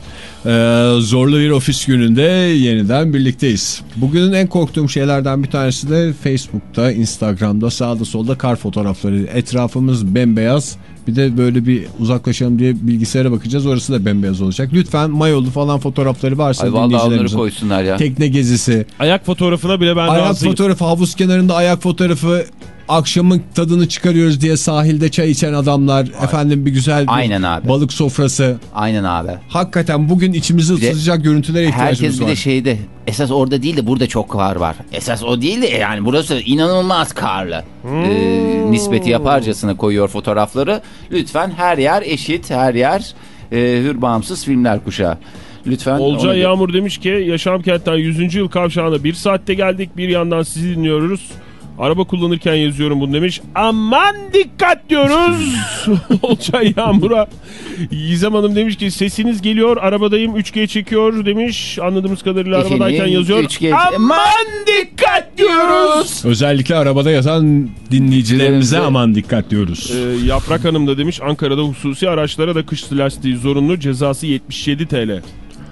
Speaker 2: Ee, zorlu bir ofis gününde yeniden birlikteyiz. Bugünün en korktuğum şeylerden bir tanesi de Facebook'ta, Instagram'da, sağda solda kar fotoğrafları. Etrafımız bembeyaz. Bir de böyle bir uzaklaşalım diye bilgisayara bakacağız. Orası da bembeyaz olacak. Lütfen mayolu falan fotoğrafları varsa
Speaker 3: Ay onları
Speaker 2: dinleyicilerimizin.
Speaker 3: koysunlar ya.
Speaker 2: Tekne gezisi,
Speaker 4: Ayak fotoğrafına bile ben
Speaker 2: ayak
Speaker 4: razıyım.
Speaker 2: fotoğrafı, havuz kenarında ayak fotoğrafı, akşamın tadını çıkarıyoruz diye sahilde çay içen adamlar, efendim bir güzel bir
Speaker 3: Aynen abi.
Speaker 2: balık sofrası.
Speaker 3: Aynen abi.
Speaker 2: Hakikaten bugün içimizi ısıtacak görüntülere ihtiyacımız
Speaker 3: Herkes bir
Speaker 2: var.
Speaker 3: de şeyde esas orada değil de burada çok kar var. Esas o değil de yani burası inanılmaz karlı. Ee, nispeti yaparcasına koyuyor fotoğrafları. Lütfen her yer eşit her yer e, hür bağımsız filmler kuşağı. Lütfen.
Speaker 4: Olcay Yağmur demiş ki Yaşam Kent'ten 100. yıl kavşağına bir saatte geldik. Bir yandan sizi dinliyoruz. Araba kullanırken yazıyorum bunu demiş. Aman dikkat diyoruz. <laughs> Olcay Yağmur'a. Gizem Hanım demiş ki sesiniz geliyor arabadayım 3G çekiyor demiş. Anladığımız kadarıyla
Speaker 3: Efendim,
Speaker 4: arabadayken yazıyor.
Speaker 3: 3G
Speaker 4: Aman dikkat diyoruz.
Speaker 2: Özellikle arabada dinleyicilerimize
Speaker 3: Dinleyicilerimize-
Speaker 2: aman dikkat diyoruz.
Speaker 4: Ee, Yaprak Hanım da demiş Ankara'da hususi araçlara da kış lastiği zorunlu cezası 77 TL.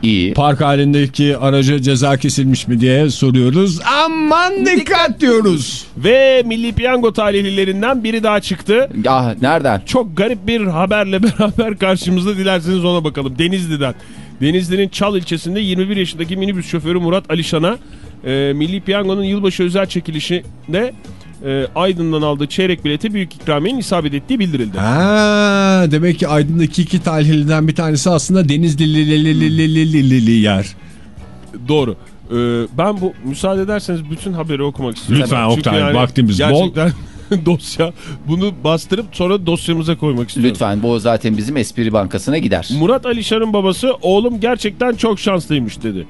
Speaker 3: İyi.
Speaker 2: Park halindeki araca ceza kesilmiş mi diye soruyoruz. Aman dikkat diyoruz.
Speaker 4: Ve Milli Piyango talihlilerinden biri daha çıktı.
Speaker 3: Ya nereden?
Speaker 4: Çok garip bir haberle <laughs> beraber karşımızda dilerseniz ona bakalım. Denizli'den. Denizli'nin Çal ilçesinde 21 yaşındaki minibüs şoförü Murat Alişan'a e, Milli Piyango'nun yılbaşı özel çekilişinde e, Aydın'dan aldığı çeyrek bileti büyük ikramiyenin isabet ettiği bildirildi.
Speaker 2: Ha, demek ki Aydın'daki iki talihliden bir tanesi aslında Denizli yer.
Speaker 4: Doğru. E, ben bu müsaade ederseniz bütün haberi okumak istiyorum.
Speaker 2: Lütfen Oktay, vaktimiz bol.
Speaker 4: gerçekten dosya bunu bastırıp sonra dosyamıza koymak istiyorum.
Speaker 3: Lütfen bu zaten bizim espri bankasına gider.
Speaker 4: Murat Alişan'ın babası oğlum gerçekten çok şanslıymış dedi.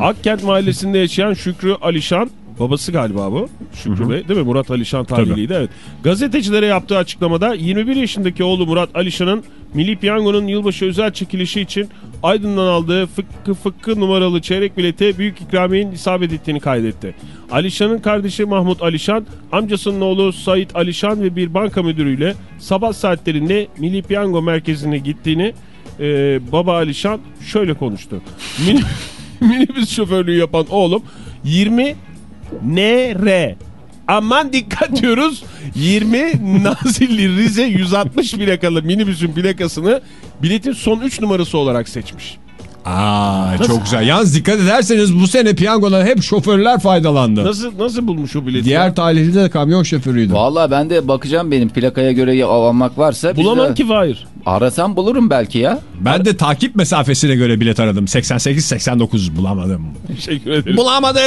Speaker 4: Akkent mahallesinde yaşayan Şükrü Alişan babası galiba bu. Şükrü Bey değil mi? Murat Alişan tarihliydi evet. Gazetecilere yaptığı açıklamada 21 yaşındaki oğlu Murat Alişan'ın Milli Piyango'nun yılbaşı özel çekilişi için Aydın'dan aldığı fıkkı fıkkı numaralı çeyrek bilete büyük ikramiyenin isabet ettiğini kaydetti. Alişan'ın kardeşi Mahmut Alişan, amcasının oğlu Sait Alişan ve bir banka müdürüyle sabah saatlerinde Milli Piyango merkezine gittiğini e, baba Alişan şöyle konuştu. <laughs> Mini, minibüs şoförlüğü yapan oğlum 20 NR Aman dikkat <laughs> diyoruz. 20 Nazilli Rize 160 plakalı minibüsün plakasını biletin son 3 numarası olarak seçmiş.
Speaker 2: Aa, çok güzel. Yalnız dikkat ederseniz bu sene piyangodan hep şoförler faydalandı.
Speaker 4: Nasıl nasıl bulmuş o bileti?
Speaker 2: Diğer talihli de kamyon şoförüydü.
Speaker 3: Vallahi ben de bakacağım benim plakaya göre almak varsa.
Speaker 4: Bulamam
Speaker 3: de-
Speaker 4: ki Fahir.
Speaker 3: Arasam bulurum belki ya.
Speaker 2: Ben de takip mesafesine göre bilet aradım. 88-89 bulamadım.
Speaker 4: Teşekkür ederim.
Speaker 2: Bulamadı.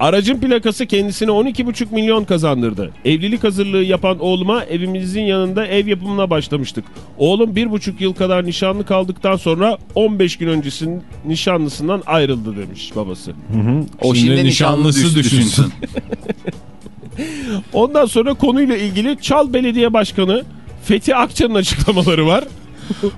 Speaker 4: Aracın plakası kendisine 12,5 milyon kazandırdı. Evlilik hazırlığı yapan oğluma evimizin yanında ev yapımına başlamıştık. Oğlum bir buçuk yıl kadar nişanlı kaldıktan sonra 15 gün öncesinin nişanlısından ayrıldı demiş babası.
Speaker 3: O
Speaker 2: Şimdi
Speaker 3: şimdi, nişanlı
Speaker 2: nişanlısı düşünsün.
Speaker 3: düşünsün.
Speaker 4: Ondan sonra konuyla ilgili Çal Belediye Başkanı Fethi Akça'nın açıklamaları var.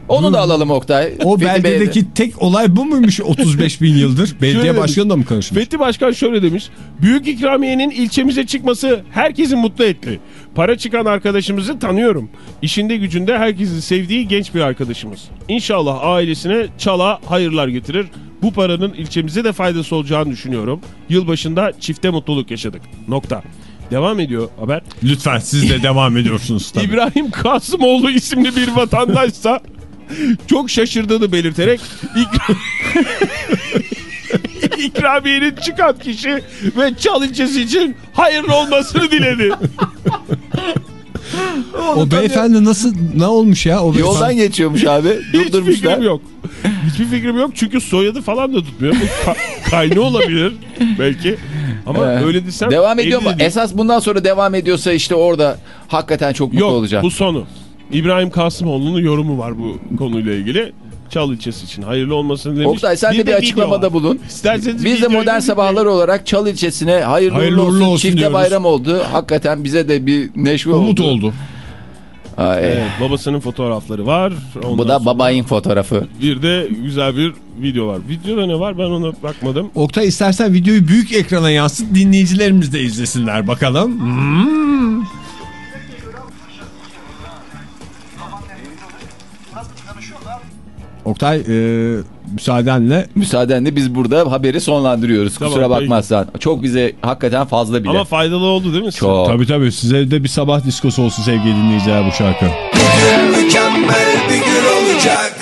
Speaker 3: Onu da alalım Oktay.
Speaker 2: O
Speaker 3: Fethi Bey'de-
Speaker 2: beldedeki tek olay bu muymuş 35 bin yıldır? <laughs> Belediye başkanı da mı karışmış?
Speaker 4: Fethi Başkan şöyle demiş. Büyük ikramiyenin ilçemize çıkması herkesi mutlu etti. Para çıkan arkadaşımızı tanıyorum. İşinde gücünde herkesin sevdiği genç bir arkadaşımız. İnşallah ailesine çala hayırlar getirir. Bu paranın ilçemize de faydası olacağını düşünüyorum. Yılbaşında çifte mutluluk yaşadık. Nokta. Devam ediyor haber.
Speaker 2: Lütfen siz de devam ediyorsunuz <laughs> tabii.
Speaker 4: İbrahim Kasımoğlu isimli bir vatandaşsa çok şaşırdığını belirterek ikra... <laughs> ikramiyenin çıkan kişi ve çal ilçesi için hayırlı olmasını diledi. <laughs>
Speaker 2: O beyefendi nasıl ne olmuş ya? O
Speaker 3: Yoldan
Speaker 2: beyefendi-
Speaker 3: geçiyormuş abi.
Speaker 4: Hiçbir
Speaker 3: Durdurmuşlar.
Speaker 4: fikrim yok. Hiçbir fikrim yok çünkü soyadı falan da tutmuyor. Kaynağı olabilir belki. Ama
Speaker 3: Ee,
Speaker 4: öyle desem...
Speaker 3: Devam ediyor mu?
Speaker 4: değil.
Speaker 3: Esas bundan sonra devam ediyorsa işte orada hakikaten çok mutlu
Speaker 4: Yok
Speaker 3: olacağım.
Speaker 4: bu sonu. İbrahim Kasımoğlu'nun yorumu var bu konuyla ilgili. Çal ilçesi için hayırlı olmasını demiş.
Speaker 3: Oktay sen de bir
Speaker 4: video
Speaker 3: açıklamada
Speaker 4: var.
Speaker 3: bulun.
Speaker 4: İsterseniz
Speaker 3: Biz de modern
Speaker 4: bir-
Speaker 3: sabahlar olarak Çal ilçesine hayırlı,
Speaker 2: Hayırlı
Speaker 3: olsun,
Speaker 2: olsun
Speaker 3: çifte
Speaker 2: diyoruz.
Speaker 3: bayram oldu. Hakikaten bize de bir neşve
Speaker 2: Umut
Speaker 3: oldu.
Speaker 2: oldu.
Speaker 3: Ay,
Speaker 4: Evet, babasının fotoğrafları var. Ondan
Speaker 3: Bu da babayın fotoğrafı.
Speaker 4: Bir de güzel bir video var. Videoda ne var ben ona bakmadım.
Speaker 2: Oktay istersen videoyu büyük ekrana yansıt dinleyicilerimiz de izlesinler bakalım. Hmm. Oktay e, müsaadenle
Speaker 3: Müsaadenle biz burada haberi sonlandırıyoruz.
Speaker 4: Tamam,
Speaker 3: Kusura
Speaker 4: peki.
Speaker 3: bakmazsan. Çok bize hakikaten fazla bile.
Speaker 4: Ama faydalı oldu değil mi?
Speaker 3: Çok.
Speaker 2: tabii tabii size de bir sabah diskosu olsun sevgili dinleyiciler bu şarkı.
Speaker 1: Mükemmel bir gün olacak